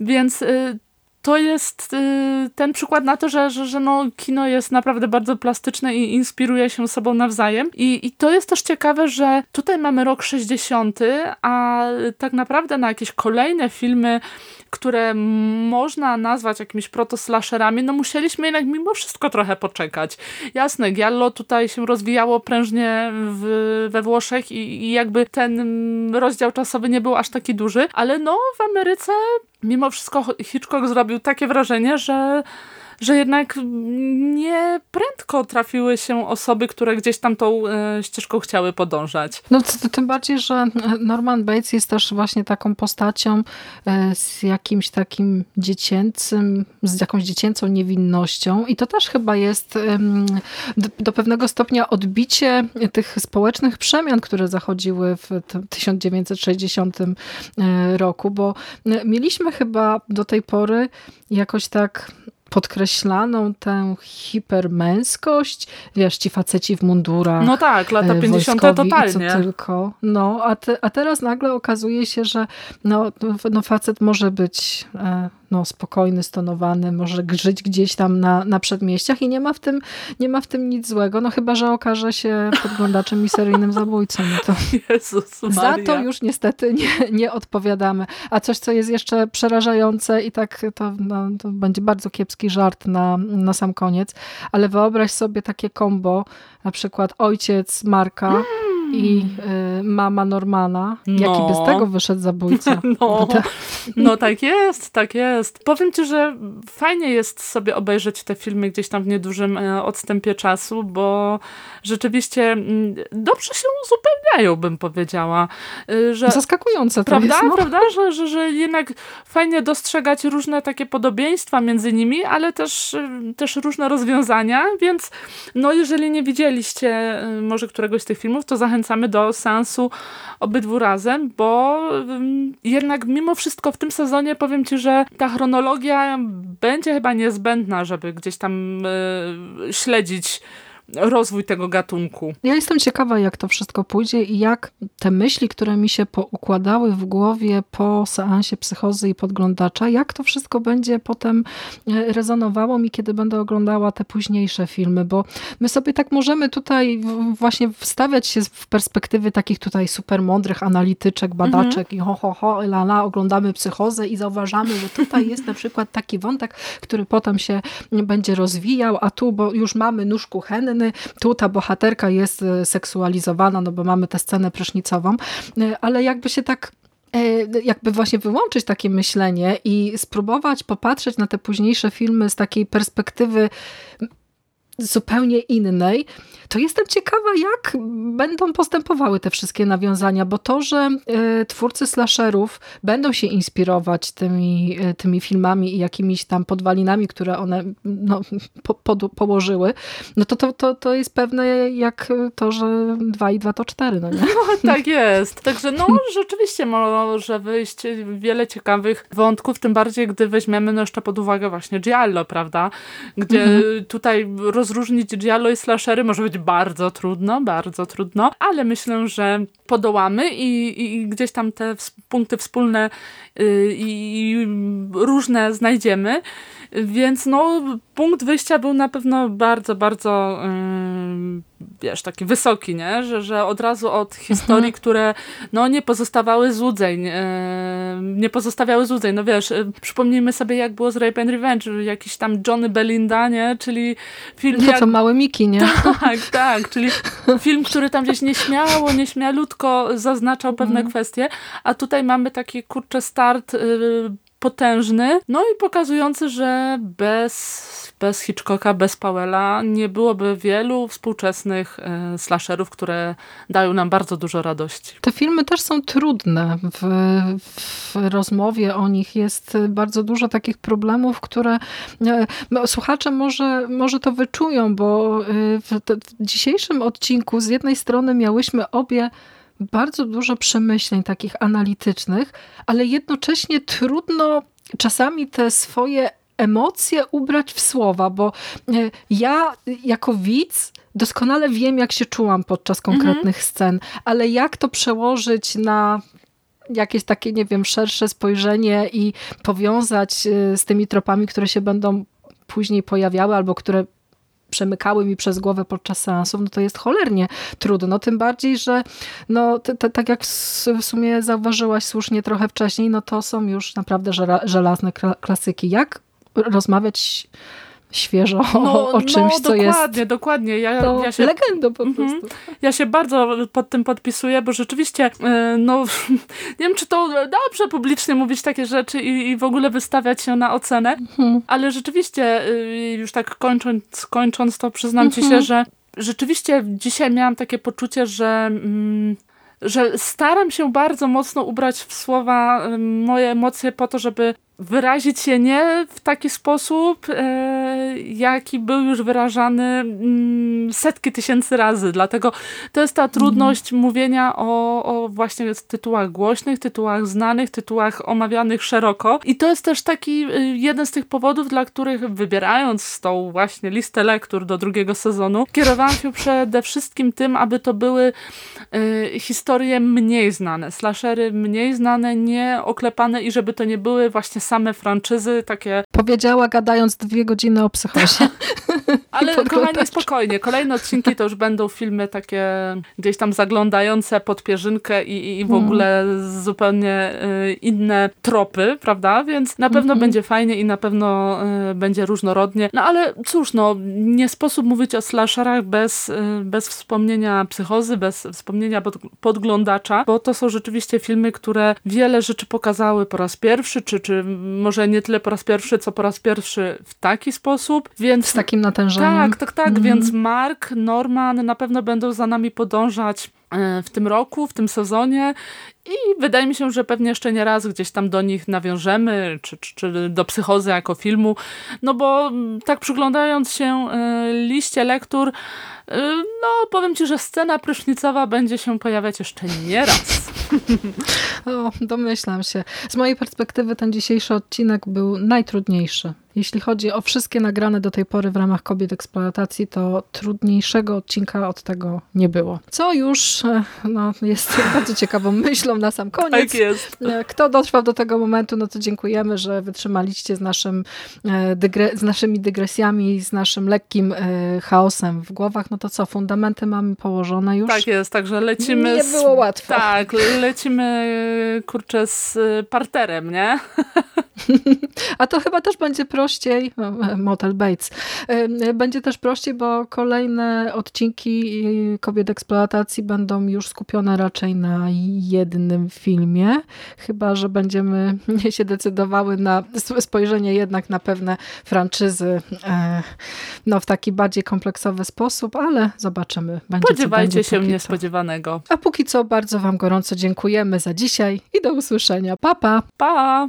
Więc y, to jest y, ten przykład na to, że, że, że no, kino jest naprawdę bardzo plastyczne i inspiruje się sobą nawzajem. I, I to jest też ciekawe, że tutaj mamy rok 60., a tak naprawdę na jakieś kolejne filmy które można nazwać jakimiś protoslasherami, no musieliśmy jednak mimo wszystko trochę poczekać. Jasne, Giallo tutaj się rozwijało prężnie w, we Włoszech i, i jakby ten rozdział czasowy nie był aż taki duży, ale no w Ameryce mimo wszystko Hitchcock zrobił takie wrażenie, że że jednak nie prędko trafiły się osoby, które gdzieś tam tą e, ścieżką chciały podążać. No tym bardziej, że Norman Bates jest też właśnie taką postacią e, z jakimś takim dziecięcym, z jakąś dziecięcą niewinnością i to też chyba jest do, do pewnego stopnia odbicie tych społecznych przemian, które zachodziły w 1960 e, roku, bo mieliśmy chyba do tej pory jakoś tak podkreślaną tę hipermęskość, wiesz, ci faceci w mundurach. No tak, lata 50. totalnie. tylko. No, a, te, a teraz nagle okazuje się, że no, no facet może być e, no, spokojny, stonowany, może żyć gdzieś tam na, na przedmieściach i nie ma, w tym, nie ma w tym nic złego, no chyba, że okaże się podglądaczem i seryjnym zabójcą. No to [laughs] Za to już niestety nie, nie odpowiadamy. A coś, co jest jeszcze przerażające i tak to, no, to będzie bardzo kiepski żart na, na sam koniec, ale wyobraź sobie takie kombo, na przykład ojciec Marka mm i y, mama Normana. No. Jaki by z tego wyszedł zabójca? [laughs] No, no tak jest, tak jest. Powiem ci, że fajnie jest sobie obejrzeć te filmy gdzieś tam w niedużym e, odstępie czasu, bo rzeczywiście mm, dobrze się uzupełniają, bym powiedziała. Y, że, Zaskakujące to prawda, jest. No. Prawda, że, że, że jednak fajnie dostrzegać różne takie podobieństwa między nimi, ale też, y, też różne rozwiązania, więc no jeżeli nie widzieliście y, może któregoś z tych filmów, to zachęcam zachęcamy do sensu obydwu razem, bo jednak mimo wszystko w tym sezonie powiem Ci, że ta chronologia będzie chyba niezbędna, żeby gdzieś tam e, śledzić rozwój tego gatunku. Ja jestem ciekawa, jak to wszystko pójdzie i jak te myśli, które mi się poukładały w głowie po seansie psychozy i podglądacza, jak to wszystko będzie potem e, rezonowało mi, kiedy będę oglądała te późniejsze filmy, bo my sobie tak możemy tutaj właśnie wstawiać się w perspektywy takich tutaj super mądrych analityczek, badaczek mhm. i ho, ho, ho, la, la, oglądamy psychozę i zauważamy, że tutaj jest na przykład taki wątek, który potem się będzie rozwijał, a tu, bo już mamy nóż kuchenny, sceny. Tu ta bohaterka jest e, seksualizowana, no bo mamy tę scenę prysznicową, e, ale jakby się tak e, jakby właśnie wyłączyć takie myślenie i spróbować popatrzeć na te późniejsze filmy z takiej perspektywy zupełnie innej, to jestem ciekawa, jak będą postępowały te wszystkie nawiązania, bo to, że y, twórcy slasherów będą się inspirować tymi, y, tymi filmami i jakimiś tam podwalinami, które one no, po, po, położyły, no to, to, to, to jest pewne jak to, że 2 i 2 to 4, no nie? [laughs] No, tak jest. Także no rzeczywiście może wyjść wiele ciekawych wątków, tym bardziej, gdy weźmiemy no jeszcze pod uwagę właśnie Giallo, prawda? Gdzie mhm. tutaj rozróżnić Giallo i slashery może być bardzo trudno, bardzo trudno, ale myślę, że podołamy i, i gdzieś tam te punkty wspólne yy, i różne znajdziemy. Więc no, punkt wyjścia był na pewno bardzo, bardzo wiesz, taki wysoki, nie? Że, że od razu od historii, mhm. które no, nie pozostawały złudzeń, e, nie pozostawiały złudzeń. No wiesz, e, przypomnijmy sobie, jak było z Rape and Revenge, jakiś tam Johnny Belinda, nie? Czyli film... No jak... to małe Miki, nie? [laughs] Tak, tak, czyli film, który tam gdzieś nieśmiało, nieśmialutko zaznaczał pewne mhm. kwestie, a tutaj mamy taki, kurczę, start y, potężny, no i pokazujący, że bez, bez Hitchcocka, bez Powella nie byłoby wielu współczesnych e, slasherów, które dają nam bardzo dużo radości. Te filmy też są trudne. W, w rozmowie o nich jest bardzo dużo takich problemów, które e, no, słuchacze może, może to wyczują, bo e, w, w dzisiejszym odcinku z jednej strony miałyśmy obie bardzo dużo przemyśleń takich analitycznych, ale jednocześnie trudno czasami te swoje emocje ubrać w słowa, bo e, ja jako widz doskonale wiem, jak się czułam podczas konkretnych mhm. scen, ale jak to przełożyć na jakieś takie, nie wiem, szersze spojrzenie i powiązać e, z tymi tropami, które się będą później pojawiały albo które przemykały mi przez głowę podczas seansów, no to jest cholernie trudno. Tym bardziej, że no, tak jak w sumie zauważyłaś słusznie trochę wcześniej, no to są już naprawdę żelazne klasyki. Jak rozmawiać świeżo no, o czymś, no, co dokładnie, jest... Dokładnie, dokładnie. Ja, to ja się, legendą po mhm. prostu. Ja się bardzo pod tym podpisuję, bo rzeczywiście e, no, [laughs] nie wiem, czy to dobrze publicznie mówić takie rzeczy i, i w ogóle wystawiać się na ocenę, mhm. ale rzeczywiście e, już tak kończąc, kończąc to przyznam mhm. ci się, że rzeczywiście dzisiaj miałam takie poczucie, że... Mm, że staram się bardzo mocno ubrać w słowa moje emocje po to, żeby wyrazić się nie w taki sposób, e, jaki był już wyrażany mm, setki tysięcy razy. Dlatego to jest ta trudność mm. mówienia o, o właśnie tytułach głośnych, tytułach znanych, tytułach omawianych szeroko. I to jest też taki y, jeden z tych powodów, dla których wybierając tą właśnie listę lektur do drugiego sezonu, kierowałam się przede wszystkim tym, aby to były y, historie mniej znane, slashery mniej znane, nie oklepane i żeby to nie były właśnie same franczyzy, takie... Powiedziała gadając dwie godziny o psychozie. [laughs] Ale kochani, spokojnie. Kolejne odcinki to już będą filmy takie gdzieś tam zaglądające pod pierzynkę i, i w mm. ogóle zupełnie y, inne tropy, prawda? Więc na pewno mm -hmm. będzie fajnie i na pewno y, będzie różnorodnie. No ale cóż, no nie sposób mówić o slasherach bez, y, bez wspomnienia psychozy, bez wspomnienia pod, podglądacza, bo to są rzeczywiście filmy, które wiele rzeczy pokazały po raz pierwszy, czy, czy może nie tyle po raz pierwszy, co po raz pierwszy w taki sposób, więc... Z takim natężeniem. Tak, tak, tak, -hmm. więc Mark, Norman na pewno będą za nami podążać e, w tym roku, w tym sezonie i wydaje mi się, że pewnie jeszcze nie raz gdzieś tam do nich nawiążemy, czy, czy, czy do psychozy jako filmu, no bo tak przyglądając się e, liście lektur, e, no powiem Ci, że scena prysznicowa będzie się pojawiać jeszcze nie raz. [laughs] O, domyślam się. Z mojej perspektywy ten dzisiejszy odcinek był najtrudniejszy. Jeśli chodzi o wszystkie nagrane do tej pory w ramach kobiet eksploatacji, to trudniejszego odcinka od tego nie było. Co już e, no, jest [laughs] bardzo ciekawą myślą na sam koniec. Tak jest. E, kto dotrwał do tego momentu, no to dziękujemy, że wytrzymaliście z, naszym, e, z naszymi dygresjami, z naszym lekkim chaosem w głowach. No to co, fundamenty mamy położone już? Tak jest, także lecimy. Nie było łatwo. Tak, lecimy kurczę z parterem, nie? [laughs] [laughs] A to chyba też będzie prościej, Motel Bates, będzie też prościej, bo kolejne odcinki kobiet eksploatacji będą już skupione raczej na jednym filmie, chyba, że będziemy [laughs] się decydowały na spojrzenie jednak na pewne franczyzy e, no, w taki bardziej kompleksowy sposób, ale zobaczymy. Będzie, Spodziewajcie się niespodziewanego. A póki co bardzo Wam gorąco dziękujemy za dzisiaj i do usłyszenia. Pa, pa! Pa!